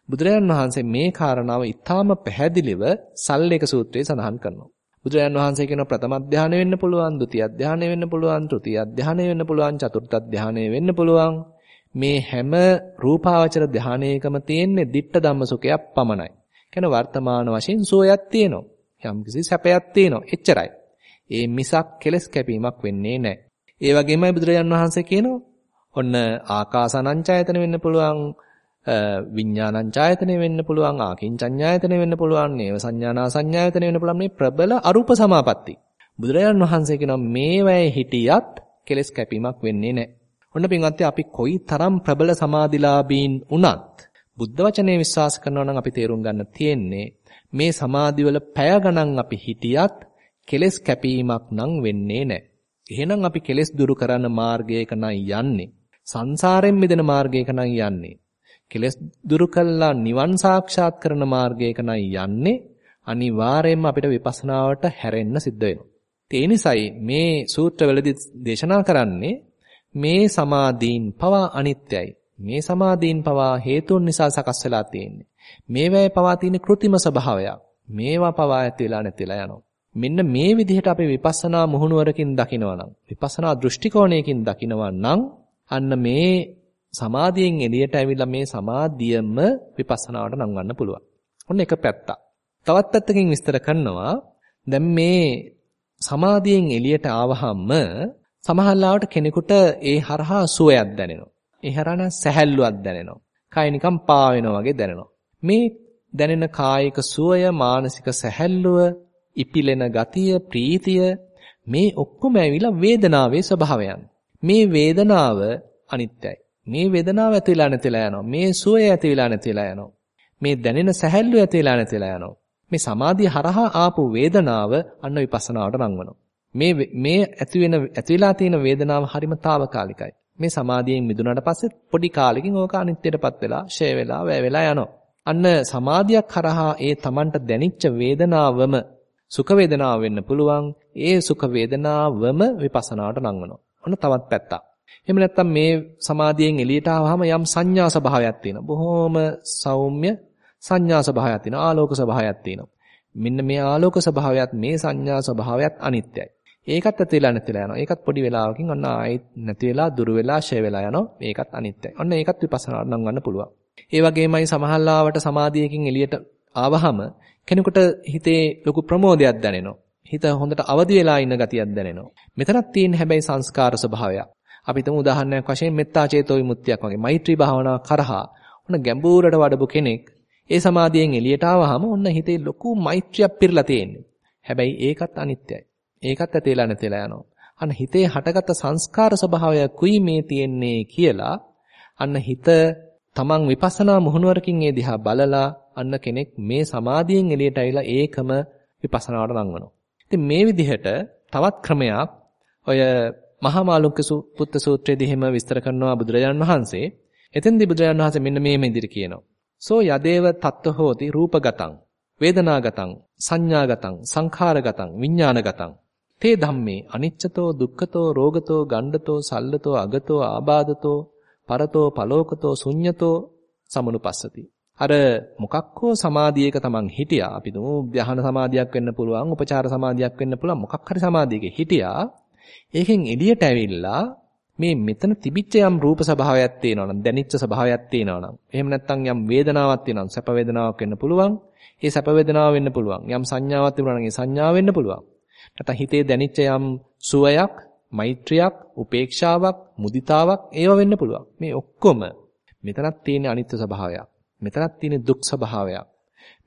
බුදුරජාන් වහන්සේ මේ කාරණාව ඊටාම පැහැදිලිව සල්ලේක සූත්‍රයේ සඳහන් කරනවා. බුදුරජාන් වහන්සේ කියන ප්‍රථම ධානය වෙන්න පුළුවන්, ဒုတိ ය ධානය වෙන්න පුළුවන්, තෘතිය ධානය වෙන්න පුළුවන්, චතුර්ථ ධානය වෙන්න පුළුවන්. මේ හැම රූපාවචර ධානයකම තියෙන්නේ ditta ධම්ම සුඛයක් පමණයි. කියන වර්තමාන වශයෙන් සෝයක් තියෙනවා. යම්කිසි සැපයක් තියෙනවා. එච්චරයි. ඒ මිසක් කෙලස් කැපීමක් වෙන්නේ නැහැ. ඒ වගේමයි බුදුරජාන් වහන්සේ කියනවා ඔන්න ආකාසානංචයතන වෙන්න පුළුවන් විඥානංචයතන වෙන්න පුළුවන් ආකින්චඤ්ඤායතන වෙන්න පුළුවන් නේව සංඥානා සංඥායතන වෙන්න පුළුවන් මේ ප්‍රබල අරූප සමාපatti බුදුරජාන් වහන්සේ කියනවා මේවැය හිටියත් කෙලස් කැපීමක් වෙන්නේ නැහැ ඔන්න පින්වත්නි අපි කොයි තරම් ප්‍රබල සමාධිලාභීන් වුණත් බුද්ධ වචනේ විශ්වාස කරනවා නම් අපි තේරුම් ගන්න තියෙන්නේ මේ සමාධිවල පැය ගණන් අපි හිටියත් කෙලස් කැපීමක් නම් වෙන්නේ නැහැ. එහෙනම් අපි කෙලස් දුරු කරන්න මාර්ගයක යන්නේ. සංසාරයෙන් මිදෙන මාර්ගයක යන්නේ. කෙලස් දුරු කළා නිවන් සාක්ෂාත් කරන මාර්ගයක යන්නේ. අනිවාර්යයෙන්ම අපිට විපස්සනාවට හැරෙන්න සිද්ධ වෙනවා. ඒ නිසායි මේ සූත්‍රවලදී දේශනා කරන්නේ මේ සමාධීන් පවා අනිත්‍යයි. මේ සමාධීන් පවා හේතුන් නිසා සකස් වෙලා තියෙන්නේ. මේවැය පවා තියෙන કૃතිම ස්වභාවයක්. මේවා පවා ඇති වෙලා නැතිලා යනවා. මෙන්න මේ විදිහට අපි විපස්සනා මුහුණුවරකින් දකිනවා නම් විපස්සනා දෘෂ්ටි කෝණයකින් දකිනවා නම් අන්න මේ සමාධියෙන් එළියට ඇවිල්ලා මේ සමාධියම විපස්සනාවට නංවන්න පුළුවන්. ඔන්න එක පැත්තක්. තවත් පැත්තකින් විස්තර කරනවා දැන් මේ සමාධියෙන් එළියට ආවහම සමහරවිට කෙනෙකුට ඒ හරහා සුවයක් දැනෙනවා. ඒ හරහා සැහැල්ලුවක් දැනෙනවා. කය නිකන් පා වෙනවා වගේ දැනෙනවා. මේ දැනෙන කායික සුවය, මානසික සැහැල්ලුව, ඉපිලෙන ගතිය, ප්‍රීතිය මේ ඔක්කොම ඇවිල්ලා වේදනාවේ ස්වභාවයන්. මේ වේදනාව අනිත්‍යයි. මේ වේදනාව ඇතිලා නැතිලා යනවා. මේ සුවය ඇතිලා නැතිලා යනවා. මේ දැනෙන සැහැල්ලුව ඇතිලා නැතිලා යනවා. මේ සමාධිය හරහා ආපු වේදනාව අන්න විපස්සනාවට නංවනවා. මේ මේ ඇති වෙන ඇතිලා තියෙන වේදනාව හරිම తాවකාලිකයි. මේ සමාධියෙන් මිදුණාට පස්සේ පොඩි කාලෙකින් ඕක අනිත්‍යයටපත් වෙලා, ෂය වෙලා, වැය වෙලා යනවා. අන්න සමාධියක් කරහා ඒ Tamanට දැනිච්ච වේදනාවම සුඛ වේදනාව වෙන්න පුළුවන්. ඒ සුඛ වේදනාවම විපස්සනාවට නංවනවා. ඔන්න තවත් පැත්තක්. එහෙම නැත්නම් මේ සමාධියෙන් එළියට ආවහම යම් සංඥා ස්වභාවයක් තියෙනවා. බොහොම සෞම්‍ය සංඥා ස්වභාවයක් තියෙනවා. ආලෝක ස්වභාවයක් තියෙනවා. මෙන්න මේ ආලෝක ස්වභාවයත් මේ සංඥා ස්වභාවයත් අනිත්‍යයි. ඒකත් ඇතිලා නැතිලා යනවා. ඒකත් පොඩි වෙලාවකින් ඔන්න ආයෙත් නැති වෙලා දුර වෙලා ෂය වෙලා යනවා. ඒකත් අනිත්‍යයි. ඔන්න ඒකත් විපස්සනාවට නම් ගන්න පුළුවන්. ඒ වගේමයි සමහරලාවට සමාධියකින් එළියට ආවහම කෙනෙකුට හිතේ ලොකු ප්‍රමෝදයක් දැනෙනවා. හිත හොඳට අවදි වෙලා ඉන්න ගතියක් දැනෙනවා. මෙතනක් තියෙන හැබැයි සංස්කාර ස්වභාවයක්. අපි හිතමු උදාහරණයක් වශයෙන් මෙත්තා චේතෝ විමුක්තියක් වගේ මෛත්‍රී භාවනාව කරහා ඔන්න ගැඹුරට වඩපු කෙනෙක් ඒ සමාධියෙන් එළියට ආවහම ඔන්න හිතේ ලොකු මෛත්‍රියක් පිරලා තියෙන්නේ. හැබැයි ඒකත් අනිත්‍යයි. ඒකත් ඇතේලා නැතේලා යනවා. අන්න හිතේ හටගත්ත සංස්කාර ස්වභාවය කුයි මේ තියෙන්නේ කියලා අන්න හිත තමන් විපස්සනා මුහුණුවරකින් ඒ දිහා බලලා අන්න කෙනෙක් මේ සමාධියෙන් එළියට ඇවිලා ඒකම විපස්සනාවට ලංවනවා. ඉතින් මේ විදිහට තවත් ක්‍රමයක් ඔය මහා මාළුක්‍ය පුත්ත සූත්‍රයේදී එහෙම විස්තර කරනවා බුදුරජාණන් වහන්සේ. එතෙන්දී බුදුරජාණන් වහන්සේ මෙන්න මේ මෙදිරි කියනවා. සෝ යදේව තත්ත්ව හෝති රූපගතං වේදනාගතං සංඥාගතං සංඛාරගතං විඥානගතං තේ ධම්මේ අනිච්චතෝ දුක්ඛතෝ රෝගතෝ ගණ්ඩතෝ සල්ලතෝ අගතෝ ආබාධතෝ පරතෝ පලෝකතෝ ශුඤ්ඤතෝ සමනුපස්සති. අර මොකක් හෝ සමාධියක තමන් හිටියා අපි දුමු ධ්‍යාන සමාධියක් වෙන්න පුළුවන් උපචාර සමාධියක් වෙන්න පුළුවන් මොකක් හරි සමාධියක හිටියා. ඒකෙන් එළියට ඇවිල්ලා මේ මෙතන තිබිච්ච යම් රූප ස්වභාවයක් තියෙනවා නම් දැනිච්ච ස්වභාවයක් තියෙනවා නම් එහෙම නැත්නම් යම් වේදනාවක් තියෙනවා නම් සැප වේදනාවක් වෙන්න පුළුවන්. ඒ සැප වේදනාව වෙන්න පුළුවන්. යම් සංඥාවක් තිබුණා නම් ඒ සංඥාව වෙන්න පුළුවන්. නැත්නම් හිතේ දැනිච්ච යම් සුවයක් මෛත්‍රියක් උපේක්ෂාවක් මුදිතාවක් ඒව වෙන්න පුළුවන් මේ ඔක්කොම මෙතනක් තියෙන අනිත්‍ය ස්වභාවයක් මෙතනක් තියෙන දුක් ස්වභාවයක්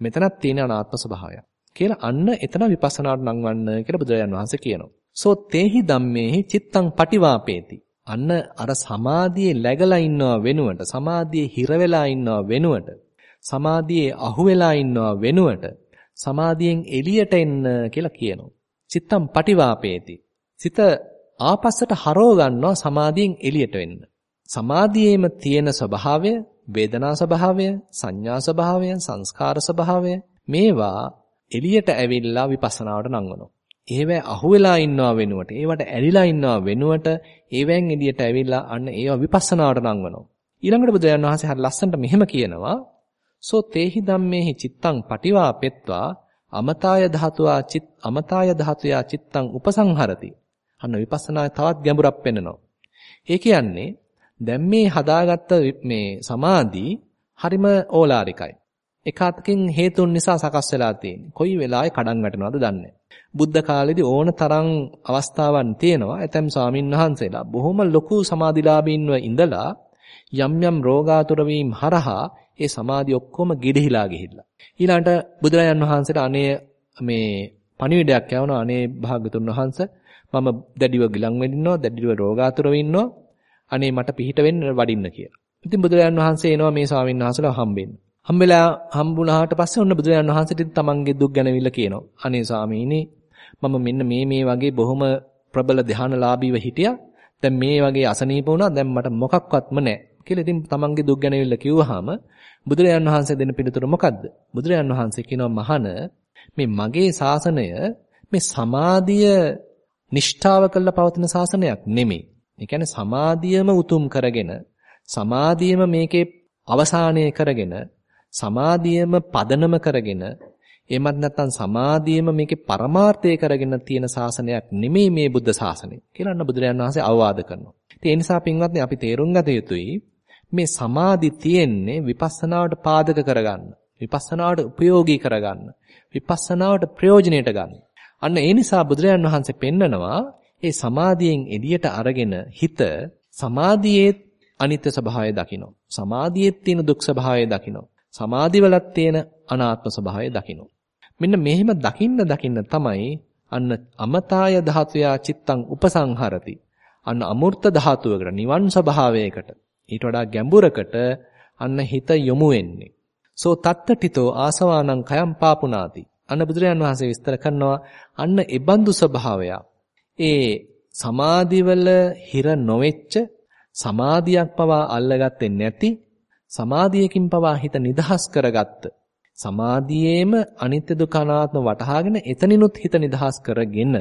මෙතනක් තියෙන අනාත්ම ස්වභාවයක් කියලා අන්න එතන විපස්සනාට නංවන්න කියලා බුදුරජාන් වහන්සේ කියනවා සෝ තේහි ධම්මේහි චිත්තං පටිවාපේති අන්න අර සමාධියේ läගලා ඉන්නව වෙනුවට සමාධියේ හිර වෙලා ඉන්නව වෙනුවට සමාධියේ අහු වෙලා ඉන්නව වෙනුවට සමාධියෙන් එළියට එන්න කියලා කියනවා. චිත්තම් පටිවාපේති. සිත ආපස්සට හරව ගන්නවා සමාධියෙන් එළියට වෙන්න. සමාධියේම තියෙන ස්වභාවය, වේදනා ස්වභාවය, සංඥා ස්වභාවය, සංස්කාර ස්වභාවය මේවා එළියට ඇවිල්ලා විපස්සනාවට නංවනවා. ඒවැ අහුවෙලා ඉන්නවා වෙනුවට ඒවට ඇලිලා ඉන්නවා වෙනුවට ඒවෙන් එළියට ඇවිල්ලා අන්න ඒවා විපස්සනාවට නංවනවා ඊළඟට බුදුරජාණන් වහන්සේ හරි ලස්සනට මෙහෙම කියනවා සෝ තේහි ධම්මේහි චිත්තං පටිවා පෙත්වා අමතාය ධාතුවා චිත් අමතාය ධාතුයා චිත්තං උපසංහරති අන්න විපස්සනාවේ තවත් ගැඹුරක් පෙන්වනවා ඒ කියන්නේ දැන් මේ හදාගත්ත මේ සමාධි හරිම ඕලාරිකයි. එකාතකින් හේතුන් නිසා සකස් වෙලා තියෙන්නේ. කොයි වෙලාවෙ කඩන් වැටෙනවද දන්නේ බුද්ධ කාලෙදී ඕන තරම් අවස්ථාවන් තියෙනවා. ඇතැම් ස්වාමින් වහන්සේලා බොහොම ලොකු සමාධිලාභීන්ව ඉඳලා යම් යම් රෝගාතුර වීම හරහා ඒ සමාධිය ඔක්කොම ගිලිහිලා ගිහිල්ලා. ඊළඟට බුදුරජාන් වහන්සේට අනේ මේ පණිවිඩයක් යවනවා. අනේ භාගතුන් වහන්සේ මම දැඩිව ගිලන් වෙන්නවා දැඩිව රෝගාතුර වෙන්නවා අනේ මට පිහිට වෙන්න වඩින්න කියලා. ඉතින් බුදුරජාන් වහන්සේ එනවා මේ ස්වාමීන් වහන්සේලා හම්බෙන්න. හම්බෙලා හම්බුණාට පස්සේ ඔන්න බුදුරජාන් වහන්සේට තමන්ගේ දුක් ගැනවිල්ල කියනවා. අනේ ස්වාමීනි මම මෙන්න මේ මේ වගේ බොහොම ප්‍රබල ධානලාභීව හිටියා. දැන් මේ වගේ අසනීප වුණා. දැන් මට මොකක්වත්ම නැහැ. කියලා ඉතින් තමන්ගේ දුක් ගැනවිල්ල කිව්වහම බුදුරජාන් වහන්සේ දෙන පිළිතුර මොකද්ද? බුදුරජාන් වහන්සේ කියනවා මහන මේ මගේ ශාසනය මේ සමාධිය නිෂ්ඨාව කළ පවතින ශාසනයක් නෙමෙයි. ඒ කියන්නේ සමාධියම උතුම් කරගෙන සමාධියම මේකේ අවසානය කරගෙන සමාධියම පදනම කරගෙන එහෙමත් නැත්නම් සමාධියම මේකේ පරමාර්ථය කරගෙන තියෙන ශාසනයක් නෙමෙයි මේ බුද්ධ ශාසනය කියලා අන්න බුදුරජාණන් වහන්සේ අවවාද කරනවා. ඒ නිසා පින්වත්නි අපි තේරුම් ගත යුතුයි මේ සමාධි තියෙන්නේ විපස්සනාවට පාදක කරගන්න. විපස්සනාවට ප්‍රයෝගී කරගන්න. විපස්සනාවට ප්‍රයෝජනෙට ගන්න. අන්න ඒ නිසා බුදුරජාණන් වහන්සේ පෙන්නනවා ඒ සමාධියෙන් එළියට අරගෙන හිත සමාධියේ අනිත්‍ය ස්වභාවය දකින්න. සමාධියේ තියෙන දුක් ස්වභාවය දකින්න. සමාධිවලත් තියෙන අනාත්ම ස්වභාවය දකින්න. මෙන්න මෙහෙම දකින්න දකින්න තමයි අන්න අමතාය ධාතුයා චිත්තං උපසංහරති. අන්න අමූර්ත ධාතුවකට නිවන් ස්වභාවයකට ඊට වඩා ගැඹුරකට අන්න හිත යොමු වෙන්නේ. සෝ තත්තටිතෝ ආසවානං කයම් පාපුනාති. අන්න බුදුරජාන් වහන්සේ විස්තර කරනවා අන්න ඒබඳු ස්වභාවය. ඒ සමාධිවල හිර නොවෙච්ච සමාධියක් පවා අල්ලගත්තේ නැති සමාධියකින් පවා හිත නිදහස් කරගත්ත සමාධියේම අනිත්‍ය දුක අනාත්ම වටහාගෙන එතනිනුත් හිත නිදහස් කරගෙන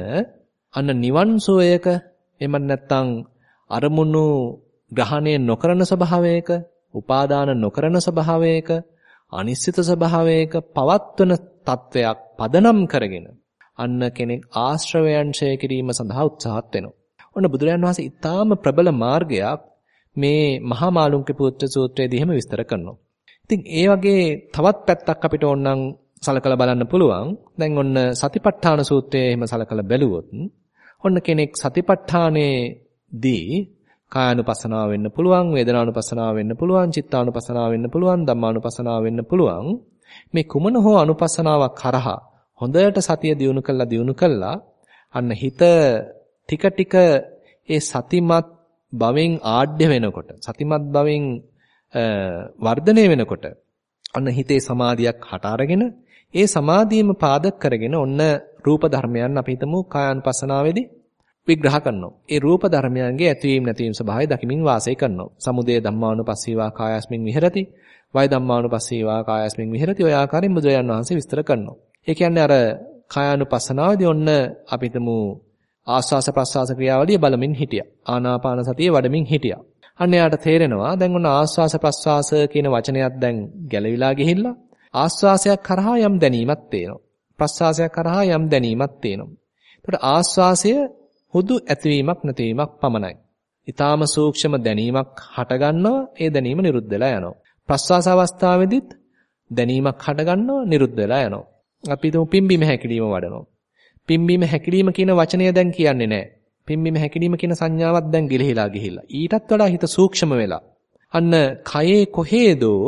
අන්න නිවන් සෝයක එහෙම නැත්නම් අරමුණු ග්‍රහණය නොකරන ස්වභාවයක උපාදාන නොකරන ස්වභාවයක අනිශ්චිත ස්වභාවයක පවත්වන තත්වයක් පදනම් කරගෙන අන්න කෙනෙක් ආශ්‍රවයන් ඡය කිරීම සඳහා උත්සාහත් වෙනවා. ඔන්න බුදුරජාණන් වහන්සේ ඊටාම ප්‍රබල මාර්ගයක් මේ මහා මාළුන්ගේ පුත්‍ර සූත්‍රයේදී එහෙම විස්තර කරනවා. ඉතින් ඒ වගේ තවත් පැත්තක් අපිට ඕනනම් සලකලා බලන්න පුළුවන්. දැන් ඔන්න සතිපට්ඨාන සූත්‍රයේ එහෙම සලකලා බැලුවොත් ඔන්න කෙනෙක් සතිපට්ඨානයේදී කායानुපසනාව වෙන්න පුළුවන්, වේදනානුපසනාව වෙන්න පුළුවන්, චිත්තානුපසනාව වෙන්න පුළුවන්, ධම්මානුපසනාව වෙන්න පුළුවන්. මේ කුමන හෝ අනුපසනාවක් කරහා හොඳට සතිය දියුණු කළා දියුණු කළා අන්න හිත ටික ටික ඒ සතිමත් භවෙන් ආඩ්‍ය වෙනකොට සතිමත් භවෙන් වර්ධනය වෙනකොට අන්න හිතේ සමාධියක් හට අරගෙන ඒ සමාධියම පාදක කරගෙන ඔන්න රූප ධර්මයන් අපි හිතමු කායानुපස්සනාවේදී විග්‍රහ කරනවා. ඒ රූප ධර්මයන්ගේ ඇතිවීම නැතිවීම ස්වභාවය දකිමින් වාසය කරනවා. සමුදය ධම්මානුපස්සීවා කායස්මින් විහෙරති. වය ධම්මානුපස්සීවා කායස්මින් විහෙරති. ඔය ආකාරයෙන් බුදුරජාන් වහන්සේ විස්තර කරනවා. ඒ කියන්නේ අර කායානුපස්සනාවේදී ඔන්න අපිටම ආස්වාස ප්‍රස්වාස ක්‍රියාවලිය බලමින් හිටියා. ආනාපාන සතිය වඩමින් හිටියා. අන්න යාට තේරෙනවා දැන් ඔන්න ආස්වාස ප්‍රස්වාස කියන වචනයක් දැන් ගැලවිලා ගිහිල්ලා ආස්වාසයක් කරහා යම් දැනීමක් තේනවා. ප්‍රස්වාසයක් කරහා යම් දැනීමක් තේනවා. එතකොට ආස්වාසය හුදු ඇතිවීමක් නැතිවීමක් පමණයි. ඊටාම සූක්ෂම දැනීමක් හටගන්නවා ඒ දැනීම නිරුද්ධ වෙලා යනවා. ප්‍රස්වාස අවස්ථාවේදීත් දැනීමක් හටගන්නවා නිරුද්ධ වෙලා යනවා. අපි හිතමු පිම්බීම හැකිලිම වඩනවා. පිම්බීම හැකිලිම කියන වචනය දැන් කියන්නේ නැහැ. පිම්බීම හැකිලිම කියන සංඥාවක් දැන් ගිලිහිලා ගිහිල්ලා. ඊටත් වඩා හිත සූක්ෂම වෙලා. අන්න කයේ කොහේදෝ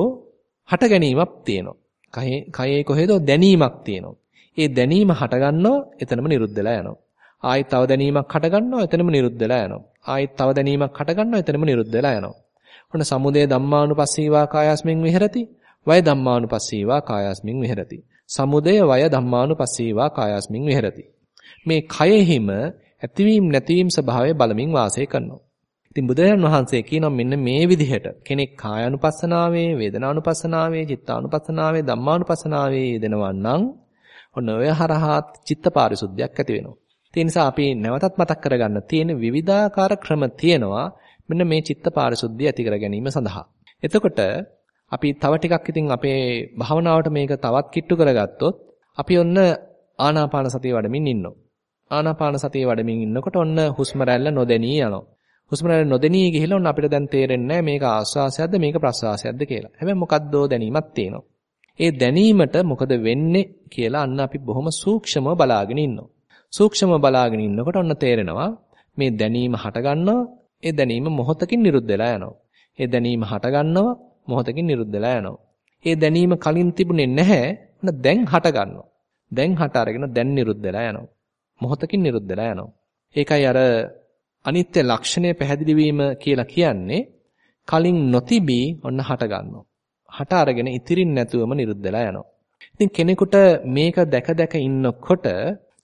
හට ගැනීමක් තියෙනවා. කයේ කයේ කොහේදෝ දැනීමක් තියෙනවා. ඒ දැනීම හටගන්නවා එතනම නිරුද්ධ වෙලා යනවා. ආයෙත් තව දැනීමක් හටගන්නවා එතනම නිරුද්ධ වෙලා යනවා. ආයෙත් තව දැනීමක් හටගන්නවා එතනම නිරුද්ධ වෙලා යනවා. ඔන්න සමුදය ධම්මානුපස්සීවා කායස්මින් විහෙරති. වය ධම්මානුපස්සීවා කායස්මින් විහෙරති. සමුදය වය ධම්මානුපස්සීවා කායස්මින් විහෙරති. මේ කයෙහිම ඇතිවීම නැතිවීම ස්වභාවය බලමින් වාසය කරනවා. ඉතින් බුදුරජාණන් වහන්සේ කියනවා මෙන්න මේ විදිහට කෙනෙක් කායानुපස්සනාවේ, වේදනානුපස්සනාවේ, චිත්තානුපස්සනාවේ, ධම්මානුපස්සනාවේ යෙදෙනවා නම් ඔන්න ඔය හරහා චිත්ත පාරිශුද්ධියක් ඇති වෙනවා. ඒ නිසා අපි නැවතත් මතක් කරගන්න තියෙන විවිධාකාර ක්‍රම තියෙනවා මෙන්න මේ චිත්ත පාරිශුද්ධිය ඇති කර ගැනීම සඳහා. එතකොට අපි තව ටිකක් ඉතින් අපේ භාවනාවට මේක තවත් කිට්ටු කරගත්තොත් අපි ඔන්න ආනාපාන සතිය වඩමින් ඉන්නවා. ආනාපාන සතිය වඩමින් ඉන්නකොට ඔන්න හුස්ම රැල්ල නොදෙනී යනවා. හුස්ම රැල්ල නොදෙනී ගිහිල්ලා ඔන්න අපිට දැන් තේරෙන්නේ මේක ආස්වාසයක්ද මේක ප්‍රස්වාසයක්ද කියලා. හැබැයි මොකද්දෝ දැනීමක් තියෙනවා. ඒ දැනීමට මොකද වෙන්නේ කියලා අන්න අපි බොහොම සූක්ෂමව බලාගෙන ඉන්නවා. සූක්ෂමව බලාගෙන ඉන්නකොට ඔන්න තේරෙනවා මේ දැනීම හටගන්නවා ඒ දැනීම මොහොතකින් නිරුද්ධ වෙලා යනවා. ඒ දැනීම හටගන්නවා මොහොතකින් නිරුද්ධ වෙලා යනවා. ඒ දැනීම කලින් තිබුණේ නැහැ. ඔන්න දැන් හටගන්නවා. දැන් හට අරගෙන දැන් නිරුද්ධ වෙලා යනවා. මොහොතකින් නිරුද්ධ වෙලා යනවා. ඒකයි අර අනිත්‍ය ලක්ෂණය පැහැදිලි කියලා කියන්නේ කලින් නොතිබී ඔන්න හට ගන්නවා. හට අරගෙන ඉතිරින් නැතුවම නිරුද්ධ වෙලා යනවා. ඉතින් කෙනෙකුට මේක දැක දැක ඉන්නකොට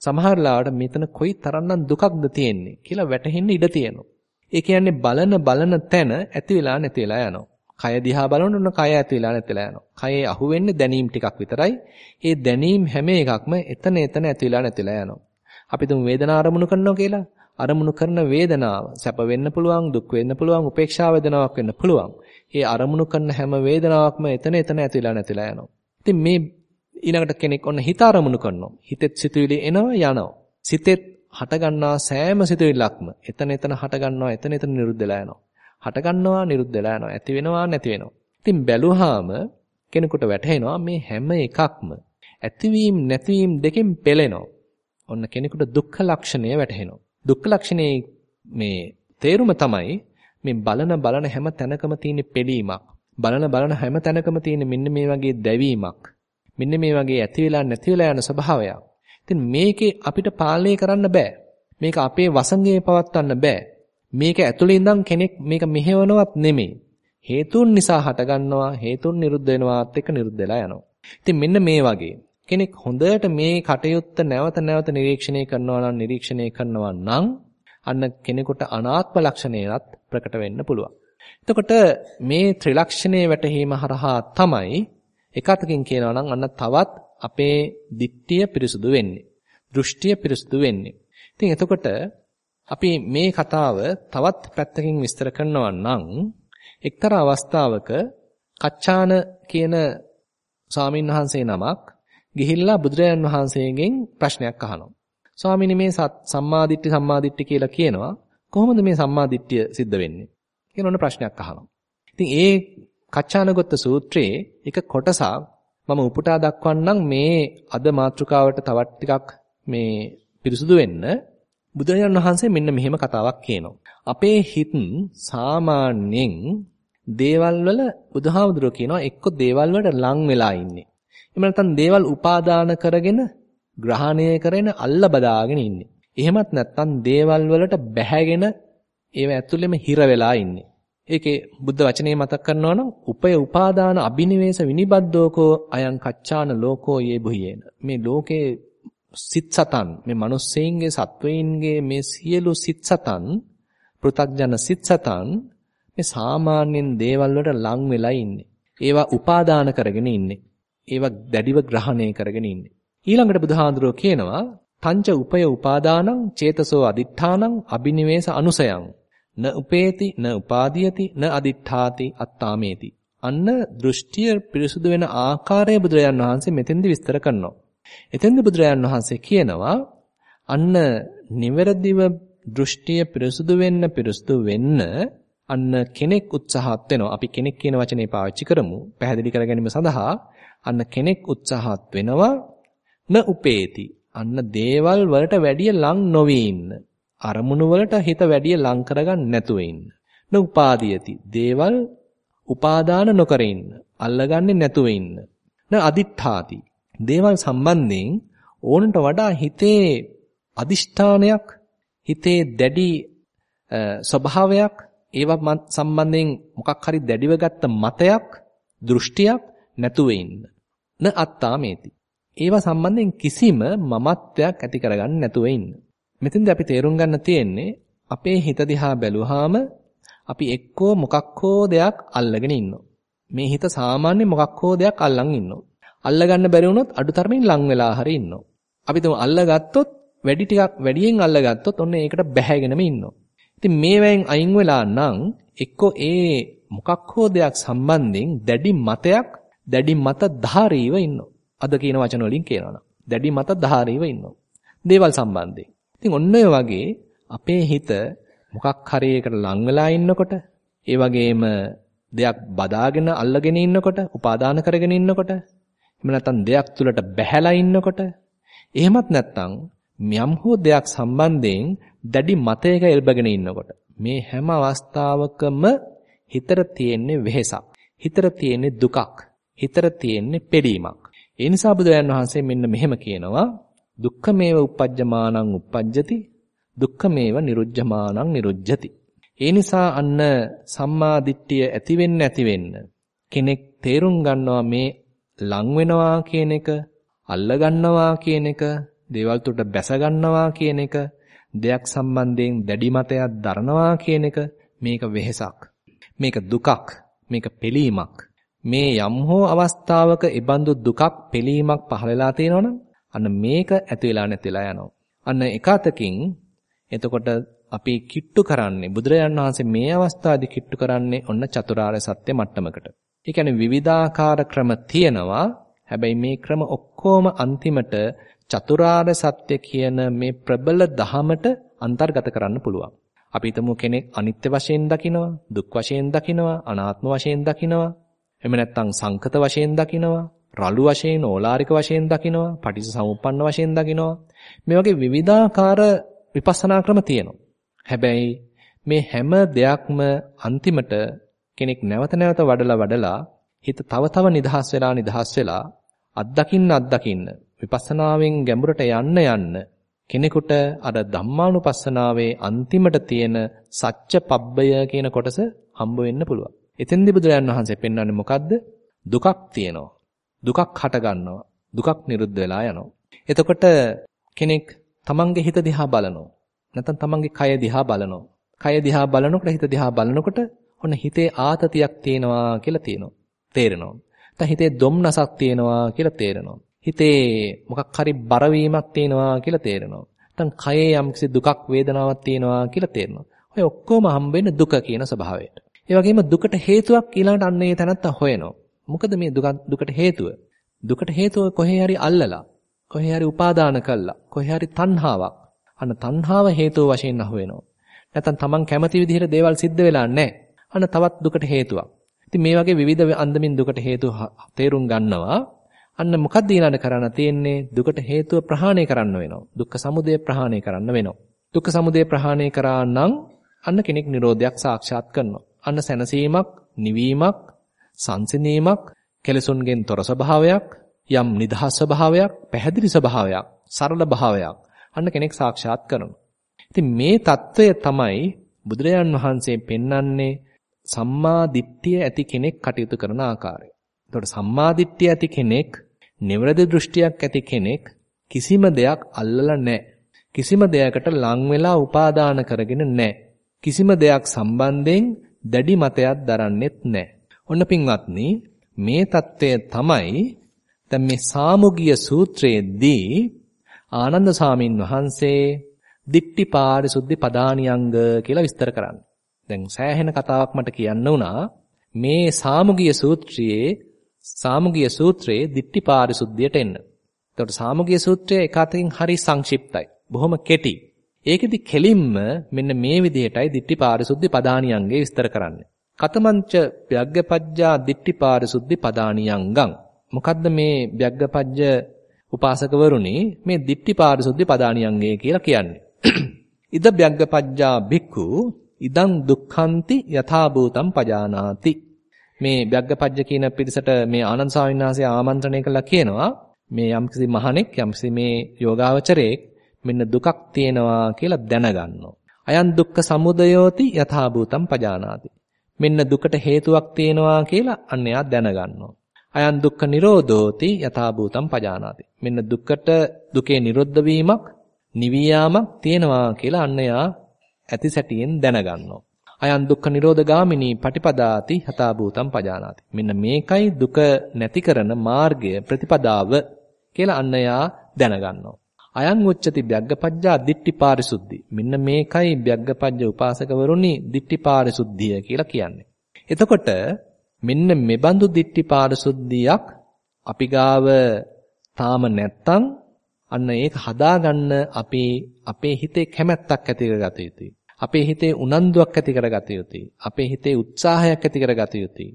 සමහර ලාවට මෙතන කොයි තරම්නම් දුකක්ද තියෙන්නේ කියලා වැටහෙන්න ඉඩ තියෙනවා. ඒ කියන්නේ බලන බලන තැන ඇති වෙලා නැති වෙලා යනවා. කය දිහා බලනොත් කය ඇති වෙලා නැති වෙලා යනවා. කයේ අහුවෙන්නේ දැනීම් ටිකක් විතරයි. ඒ දැනීම් හැම එකක්ම එතන එතන ඇති වෙලා නැති වෙලා යනවා. අපි තුන් වේදනා අරමුණු කරනවා කියලා. අරමුණු කරන වේදනාව සැප වෙන්න පුළුවන්, දුක් වෙන්න පුළුවන්, උපේක්ෂා වේදනාවක් වෙන්න පුළුවන්. ඒ අරමුණු කරන හැම වේදනාවක්ම එතන එතන ඇතිලා නැතිලා යනවා. ඉතින් මේ ඊළඟට කෙනෙක් ඔන්න හිත අරමුණු කරනවා. හිතෙත් සිතුවිලි එනවා යනවා. සිතෙත් හටගන්නා සෑම සිතුවිල්ලක්ම එතන එතන හටගන්නවා එතන එතන නිරුද්ධ වෙලා යනවා. හටගන්නවා නිරුද්ධ වෙලා යනවා. ඇති වෙනවා නැති වෙනවා. ඉතින් බැලුවාම කෙනෙකුට වැටහෙනවා මේ හැම එකක්ම ඇතිවීම නැතිවීම දෙකෙන් පෙළෙනවා. ඔන්න කෙනෙකුට දුක්ඛ ලක්ෂණය වැටහෙනවා. දුක්ඛ ලක්ෂණේ මේ තේරුම තමයි මේ බලන බලන හැම තැනකම තියෙන පෙළීමක්. බලන බලන හැම තැනකම තියෙන මෙන්න මේ වගේ දැවීමක්. මෙන්න මේ වගේ ඇති වෙලා නැති වෙලා යන ස්වභාවයක්. ඉතින් මේකේ අපිට පාලනය කරන්න බෑ. මේක අපේ වසඟයේ පවත්වන්න බෑ. මේක ඇතුළේ ඉඳන් කෙනෙක් මේක මෙහෙවනවත් නෙමෙයි. හේතුන් නිසා හටගන්නවා හේතුන් නිරුද්ධ වෙනවාත් එක්ක නිරුද්ධ වෙලා යනවා. ඉතින් මෙන්න මේ වගේ කෙනෙක් හොඳට මේ කටයුත්ත නැවත නැවත නිරීක්ෂණය කරනවා නම් නිරීක්ෂණය කරනවා නම් අන්න කෙනෙකුට අනාත්ම ලක්ෂණයත් ප්‍රකට වෙන්න පුළුවන්. එතකොට මේ ත්‍රිලක්ෂණයේ වැටහීම හරහා තමයි එකතකින් කියනවා නම් අන්න තවත් අපේ දිට්ඨිය පිරිසුදු වෙන්නේ. දෘෂ්ටිය පිරිසුදු වෙන්නේ. ඉතින් එතකොට අපි මේ කතාව තවත් පැත්තකින් විස්තර කරනවා නම් එක්තරා අවස්ථාවක කච්චාන කියන ස්වාමීන් වහන්සේ නමක් ගිහිල්ලා බුදුරජාන් වහන්සේගෙන් ප්‍රශ්නයක් අහනවා. ස්වාමීනි මේ සම්මාදිට්ඨි සම්මාදිට්ඨි කියලා කියනවා. කොහොමද මේ සම්මාදිට්ඨිය සිද්ධ වෙන්නේ? කියන ඔන්න ප්‍රශ්නයක් අහනවා. ඉතින් ඒ කච්චානගොත්ත සූත්‍රයේ එක කොටසක් මම උපුටා දක්වන්නම් මේ අද මාතෘකාවට තවත් ටිකක් මේ පිරිසුදු වෙන්න බුදුරජාණන් වහන්සේ මෙන්න මෙහෙම කතාවක් කියනවා. අපේ හිත සාමාන්‍යයෙන් දේවල් වල බුදුහාමුදුරුවෝ කියනවා එක්ක දේවල් වලට ලං වෙලා ඉන්නේ. එහෙම නැත්නම් දේවල් උපාදාන කරගෙන ග්‍රහණය කරගෙන අල්ල බදාගෙන ඉන්නේ. එහෙමත් නැත්නම් දේවල් වලට බැහැගෙන ඒව ඇතුළෙම හිර වෙලා ඉන්නේ. ඒකේ බුද්ධ වචනේ මතක් කරනවා නම් උපය උපාදාන අබිනිවේෂ විනිබද්දෝකෝ අයං කච්චාන ලෝකෝ යේ බුහියේන. මේ ලෝකේ සිත් සතන් මේ මිනිස්සෙයින්ගේ සත්වයින්ගේ මේ සියලු සිත් සතන් පෘථග්ජන සිත් සතන් මේ සාමාන්‍යයෙන් දේවල් වලට ලං වෙලා ඉන්නේ. ඒවා උපාදාන කරගෙන ඉන්නේ. ඒවා දැඩිව ග්‍රහණය කරගෙන ඉන්නේ. ඊළඟට බුදුහාඳුරෝ කියනවා තංච උපය උපාදානං චේතසෝ අදිඨානං අබිනිවේෂ අනුසයං න උපේති න උපාදීයති න අදිඨාති අත්තාමේති අන්න දෘෂ්ටිය පිරිසුදු වෙන ආකාරය බුදුරජාන් වහන්සේ මෙතෙන්දි විස්තර කරනවා. එතෙන්දි බුදුරජාන් වහන්සේ කියනවා අන්න නිවැරදිව දෘෂ්ටිය පිරිසුදු වෙන්න පිරිසුදු වෙන්න අන්න කෙනෙක් උත්සාහත් වෙනවා. අපි කෙනෙක් කියන වචනේ පාවිච්චි කරමු. පැහැදිලි කර ගැනීම සඳහා අන්න කෙනෙක් උත්සාහත් වෙනවා න උපේති. අන්න දේවල් වලට වැඩිය ලං නොවී ඉන්න. අරමුණු වලට හිත වැඩිය ලං කරගන්න නැතුව ඉන්න. න උපාදීයති. දේවල් උපාදාන නොකර ඉන්න. අල්ලගන්නේ නැතුව ඉන්න. න අදිත්‍ථාති. දේවල් සම්බන්ධයෙන් ඕනට වඩා හිතේ අදිෂ්ඨානයක් හිතේ දැඩි ස්වභාවයක් ඒවා සම්බන්ධයෙන් මොකක් හරි දැඩිව ගත්ත මතයක් දෘෂ්ටියක් නැතුව ඉන්න. න අත්තාමේති. ඒවා සම්බන්ධයෙන් කිසිම මමත්වයක් ඇති කරගන්න නැතුව ඉන්න. මෙතෙන්ද අපි තේරුම් ගන්න තියෙන්නේ අපේ හිත දිහා බැලුවාම අපි එක්කෝ මොකක් හෝ දෙයක් අල්ලගෙන ඉන්නවා. මේ හිත සාමාන්‍ය මොකක් හෝ දෙයක් අල්ලන් ඉන්නවා. අල්ලගන්න බැරි වුණොත් අඩුතරමින් ලං වෙලා හරි ඉන්නවා. අපි තුමු අල්ලගත්තොත් වැඩි ටිකක් වැඩියෙන් අල්ලගත්තොත් ඔන්න ඒකට බැහැගෙනම ඉන්නවා. ඉතින් මේවෙන් අයින් වෙලා නම් එක්කෝ ඒ මොකක් හෝ දෙයක් සම්බන්ධයෙන් දැඩි මතයක් දැඩි මත ධාරීව ඉන්නවා. අද කියන වචන වලින් කියනවා දැඩි මත ධාරීව ඉන්නවා. දේවල් සම්බන්ධයෙන්. ඉතින් ඔන්න ඔය වගේ අපේ හිත මොකක් හරි එකට ලං වෙලා ඉන්නකොට ඒ වගේම දෙයක් බදාගෙන අල්ලගෙන ඉන්නකොට උපාදාන කරගෙන ඉන්නකොට එහෙම නැත්නම් දෙයක් තුලට බැහැලා ඉන්නකොට එහෙමත් නැත්නම් යම් හෝ දෙයක් සම්බන්ධයෙන් දැඩි මතයක එල්බගෙන ඉන්නකොට මේ හැම අවස්ථාවකම හිතට තියෙන්නේ වෙහෙසක් හිතට තියෙන්නේ දුකක් හිතට තියෙන්නේ පෙළීමක් ඒ නිසා බුදුරජාන් වහන්සේ මෙන්න මෙහෙම කියනවා. දුක්ඛමේව uppajjamanan uppajjati දුක්ඛමේව නිරුජ්ජමානං නිරුජ්ජති. ඒ නිසා අන්න සම්මා දිට්ඨිය ඇති වෙන්න ඇති වෙන්න කෙනෙක් තේරුම් ගන්නවා මේ ලං වෙනවා කියන එක, අල්ල ගන්නවා කියන එක, දේවල් තුට බැස ගන්නවා කියන එක, දෙයක් සම්බන්ධයෙන් දැඩි මතයක් දරනවා කියන එක මේක වෙහෙසක්. මේක දුකක්. මේක පිළීමක්. මේ යම් හෝ අවස්ථාවක ඉබඳු දුකක් පිළීමක් පහළලා තියෙනවනම් අන්න මේක ඇති වෙලා නැතිලා යනවා. අන්න එකතකින් එතකොට අපි කිට්ටු කරන්නේ බුදුරජාණන් වහන්සේ මේ අවස්ථාවේදී කිට්ටු කරන්නේ ඔන්න චතුරාර්ය සත්‍ය මට්ටමකට. ඒ කියන්නේ විවිධාකාර ක්‍රම තියෙනවා. හැබැයි මේ ක්‍රම ඔක්කොම අන්තිමට චතුරාර්ය සත්‍ය කියන මේ ප්‍රබල දහමට අන්තර්ගත කරන්න පුළුවන්. අපි හිතමු කෙනෙක් අනිත්‍ය වශයෙන් දකිනවා, දුක් වශයෙන් දකිනවා, අනාත්ම වශයෙන් දකිනවා. එහෙම නැත්නම් සංකත වශයෙන් දකිනවා, රළු වශයෙන්, ඕලාරික වශයෙන් දකිනවා, පටිච්චසමුප්පන්න වශයෙන් දකිනවා. මේ වගේ විවිධාකාර විපස්සනා ක්‍රම තියෙනවා. හැබැයි මේ හැම දෙයක්ම අන්තිමට කෙනෙක් නැවත නැවත වඩලා වඩලා හිත තව තව නිදහස් වෙලා නිදහස් වෙලා අත්දකින්න අත්දකින්න විපස්සනාවෙන් ගැඹුරට යන්න යන්න කෙනෙකුට අර ධම්මානුපස්සනාවේ අන්තිමට තියෙන සත්‍ය පබ්බය කියන කොටස හම්බ වෙන්න පුළුවන්. එතෙන්දී බුදුරජාන් වහන්සේ පෙන්වන්නේ මොකද්ද? දුකක් තියෙනවා. දුකක් හට ගන්නවා. දුකක් නිරුද්ධ වෙලා යනවා. එතකොට කෙනෙක් තමන්ගේ හිත දිහා බලනවා. නැත්නම් තමන්ගේ කය දිහා බලනවා. කය දිහා බලනකොට හිත දිහා බලනකොට ඔන්න හිතේ ආතතියක් තියෙනවා කියලා තියෙනවා. තේරෙනවා. නැත්නම් හිතේ දුම්නසක් තියෙනවා කියලා තේරෙනවා. හිතේ මොකක් හරි බර වීමක් තියෙනවා කියලා තේරෙනවා. නැත්නම් කයේ යම්කිසි දුකක් වේදනාවක් තියෙනවා කියලා තේරෙනවා. ඔය ඔක්කොම හම්බෙන්නේ දුක කියන ස්වභාවයට. ඒ වගේම දුකට හේතුවක් ඊළඟට අන්න ඒ තැනත්ත හොයනවා. මොකද මේ දුකට හේතුව? දුකට හේතුව කොහේ හරි අල්ලලා කොහේ හරි උපාදාන කළා. කොහේ හරි තණ්හාවක්. අන්න තණ්හාව හේතුව වශයෙන් අහුවෙනවා. නැත්නම් Taman කැමති විදිහට දේවල් සිද්ධ වෙලා නැහැ. අන්න තවත් දුකට හේතුවක්. ඉතින් මේ වගේ විවිධ අන්දමින් දුකට හේතු තේරුම් ගන්නවා. අන්න මොකක්ද ඊළඟ කරන්න තියෙන්නේ? දුකට හේතුව ප්‍රහාණය කරන්න වෙනවා. දුක්ඛ සමුදය ප්‍රහාණය කරන්න වෙනවා. දුක්ඛ සමුදය ප්‍රහාණය කරා නම් අන්න කෙනෙක් නිරෝධයක් සාක්ෂාත් කරනවා. අන්න සැනසීමක්, නිවීමක්, සංසිඳීමක්, කෙලසුන්ගෙන් තොර ස්වභාවයක්, යම් නිදහස් ස්වභාවයක්, පැහැදිලි ස්වභාවයක්, සරල භාවයක් අන්න කෙනෙක් සාක්ෂාත් කරනවා. ඉතින් මේ తত্ত্বය තමයි බුදුරජාන් වහන්සේ පෙන්වන්නේ සම්මා දිට්ඨිය ඇති කෙනෙක් කටයුතු කරන ආකාරය. එතකොට සම්මා දිට්ඨිය ඇති කෙනෙක්, නිවැරදි දෘෂ්ටියක් ඇති කෙනෙක් කිසිම දෙයක් අල්ලලා නැහැ. කිසිම දෙයකට ලං වෙලා උපාදාන කරගෙන නැහැ. කිසිම දෙයක් සම්බන්ධයෙන් දැඩි මතයක් දරන්නෙත් නැහැ. ඔන්න පින්වත්නි මේ தත්වය තමයි දැන් මේ සාමුගිය සූත්‍රයේදී ආනන්ද සාමින් වහන්සේ දික්ටි පාරිසුද්ධි පදානියංග කියලා විස්තර කරන්නේ. දැන් සෑහෙන කතාවක් මට කියන්න වුණා. මේ සාමුගිය සූත්‍රයේ සාමුගිය සූත්‍රයේ දික්ටි පාරිසුද්ධියට එන්න. එතකොට සාමුගිය සූත්‍රය එකතකින් හරි සංක්ෂිප්තයි. බොහොම කෙටි. ඒකෙදි කෙලින්ම මෙන්න මේ විදිහටයි දික්ටි පාරිසුද්ධි පදානියංගේ විස්තර කරන්නේ. කතමංච ව්‍යග්ගපජ්ජා දික්ටි පාරිසුද්ධි පදානියංගං. මොකද්ද මේ ව්‍යග්ගපජ්ජ උපාසකවරුනි මේ දික්ටි පාරිසුද්ධි පදානියංගේ කියලා කියන්නේ. ඉද ව්‍යග්ගපජ්ජා භික්ඛු ඉදං දුක්ඛන්ති යථා භූතං පජානාති. මේ ව්‍යග්ගපජ්ජ කියන පිරිසට මේ ආනන්ද ස්වාමීන් වහන්සේ ආමන්ත්‍රණය කළා කියනවා මේ යම්කිසි මහණෙක් යම්කිසි මේ යෝගාවචරයෙක් මෙන්න දුකක් තියෙනවා කියලා දැනගන්නවා. අයන් දුක්ඛ සමුදයෝති යථා භූතං පජානාති. මෙන්න දුකට හේතුවක් තියෙනවා කියලා අන්න එයා දැනගන්නවා. අයන් දුක්ඛ නිරෝධෝති යථා භූතං පජානාති. මෙන්න දුකට දුකේ නිරුද්ධ වීමක් නිවියාමක් තියෙනවා කියලා අන්න එයා ඇති සැටියෙන් දැනගන්නවා. අයන් දුක්ඛ නිරෝධ ගාමිනී පටිපදාති යථා භූතං පජානාති. මෙන්න මේකයි දුක නැති කරන මාර්ගය ප්‍රතිපදාව කියලා අන්න එයා දැනගන්නවා. අයං උච්චති බ්‍යග්ගපජ්ජා දිට්ටි පාරිසුද්ධි. මෙන්න මේකයි බ්‍යග්ගපජ්ජ උපාසකවරුනි දිට්ටි පාරිසුද්ධිය කියලා කියන්නේ. එතකොට මෙන්න මෙබඳු දිට්ටි පාරිසුද්ධියක් අපි ගාව තාම නැත්තම් අන්න ඒක හදාගන්න අපේ අපේ හිතේ කැමැත්තක් ඇති කරගත යුතුයි. අපේ හිතේ උනන්දුවක් ඇති කරගත යුතුයි. අපේ හිතේ උත්සාහයක් ඇති කරගත යුතුයි.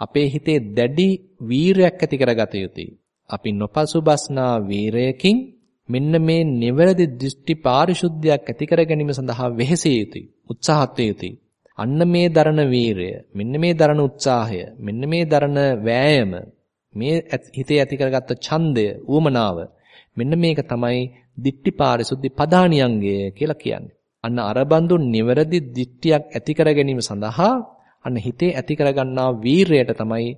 අපේ හිතේ දැඩි වීරයක් ඇති කරගත යුතුයි. අපි නොපසුබස්නා වීරයකින් මෙන්න මේ නිවැරදි දෘෂ්ටි පාරිශුද්ධයක් ඇති කර ගැනීම සඳහා වෙහෙසිය යුතුයි. උත්සාහත් යුතුයි. අන්න මේ දරන වීරය, මෙන්න මේ දරන උත්සාහය, මෙන්න මේ දරන වෑයම, මේ හිතේ ඇති කරගත්ත ඡන්දය, ඌමනාව මෙන්න මේක තමයි දිට්ටි පාරිශුද්ධි පදානියංගය කියලා කියන්නේ. අන්න අරබන්දු නිවැරදි දිට්ටියක් ඇති කර ගැනීම සඳහා අන්න හිතේ ඇති කරගන්නා වීරයට තමයි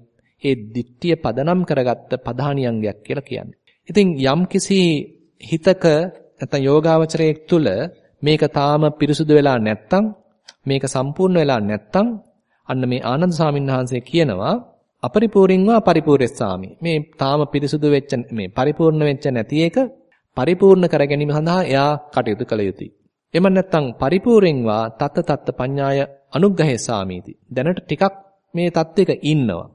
ඒ දිට්ටිය පදනම් කරගත්ත පදානියංගයක් කියලා කියන්නේ. ඉතින් යම්කිසි හිතක නැත්නම් යෝගාවචරයේ තුල මේක තාම පිරිසුදු වෙලා නැත්තම් මේක සම්පූර්ණ වෙලා නැත්තම් අන්න මේ ආනන්ද සාමින් වහන්සේ කියනවා අපරිපූර්ණින්වා පරිපූර්ණස්සාමි මේ තාම පිරිසුදු වෙච්ච මේ පරිපූර්ණ වෙච්ච නැති එක පරිපූර්ණ කර ගැනීම සඳහා එයා කටයුතු කළ යුතුයි. එම නැත්තම් පරිපූර්ණින්වා තත්ත තත්ත පඤ්ඤාය අනුග්‍රහේසාමීති. දැනට ටිකක් මේ தත්වයක ඉන්නවා.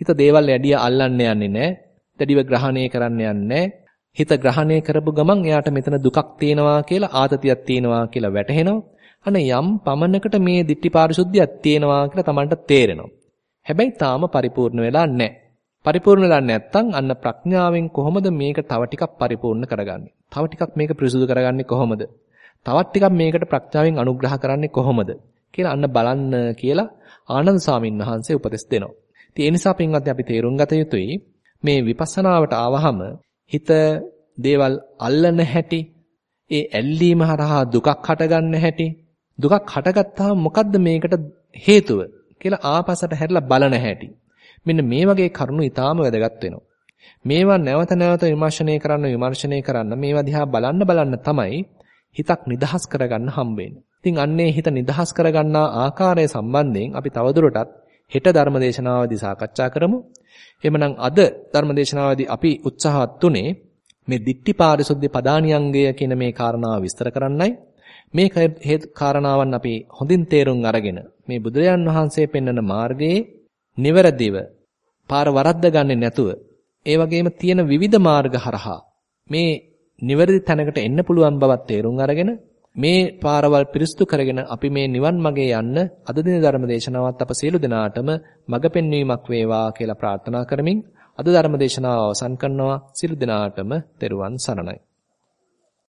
හිත දේවල් යඩිය අල්ලන්න යන්නේ නැහැ. දැඩිව ග්‍රහණය කරන්න යන්නේ හිත ග්‍රහණය කරපු ගමන් එයාට මෙතන දුකක් තියෙනවා කියලා ආතතියක් තියෙනවා කියලා වැටහෙනවා. අන යම් පමණකට මේ ditthi පාරිශුද්ධියක් තියෙනවා කියලා Tamanට තේරෙනවා. හැබැයි තාම පරිපූර්ණ වෙලා නැහැ. පරිපූර්ණ වෙලා නැත්නම් අන්න ප්‍රඥාවෙන් කොහොමද මේක තව ටිකක් පරිපූර්ණ කරගන්නේ? තව ටිකක් මේක පිරිසුදු කරගන්නේ කොහොමද? තවත් ටිකක් මේකට ප්‍රඥාවෙන් අනුග්‍රහ කරන්නේ කොහොමද? කියලා අන්න බලන්න කියලා ආනන්ද සාමින් වහන්සේ උපදෙස් දෙනවා. ඉතින් ඒ නිසා පින්වත්නි අපි තේරුම් ගත යුතුයි මේ විපස්සනාවට ආවහම හිත දේවල් අල්ලන හැටි, ඒ ඇල්ලීම හරහා දුකක් හටගන්න හැටි, දුකක් හටගත්තාම මොකද්ද මේකට හේතුව කියලා ආපසට හැරිලා බලන හැටි. මෙන්න මේ වගේ කරුණු ඊටාම වැදගත් වෙනවා. මේවා නැවත නැවත විමර්ශනය කරන්න විමර්ශනය කරන්න මේවා දිහා බලන්න බලන්න තමයි හිතක් නිදහස් කරගන්න හම්බෙන්නේ. ඉතින් අන්නේ හිත නිදහස් කරගන්නා ආකාරය සම්බන්ධයෙන් අපි තවදුරටත් හෙට ධර්මදේශනාවදී සාකච්ඡා කරමු. එහෙමනම් අද ධර්මදේශනාවදී අපි උත්සාහවත් උනේ මේ දික්ටි පාරිශුද්ධ පදානියංගය කියන මේ කාරණාව විස්තර කරන්නයි. මේ කාරණාවන් අපි හොඳින් තේරුම් අරගෙන මේ බුදුරජාන් වහන්සේ පෙන්වන මාර්ගයේ නිවැරදිව පාර වරද්ද ගන්නේ නැතුව ඒ වගේම තියෙන විවිධ මාර්ග හරහා මේ නිවැරදි තැනකට එන්න පුළුවන් බවත් තේරුම් අරගෙන මේ පාරවල් පිරිසුදු කරගෙන අපි මේ නිවන් මගේ යන්න අද දින ධර්ම දේශනාවත් අප සියලු දෙනාටම මඟ පෙන්වීමක් වේවා කියලා ප්‍රාර්ථනා කරමින් අද ධර්ම දේශනාව අවසන් කරනවා. සියලු දෙනාටම තෙරුවන් සරණයි.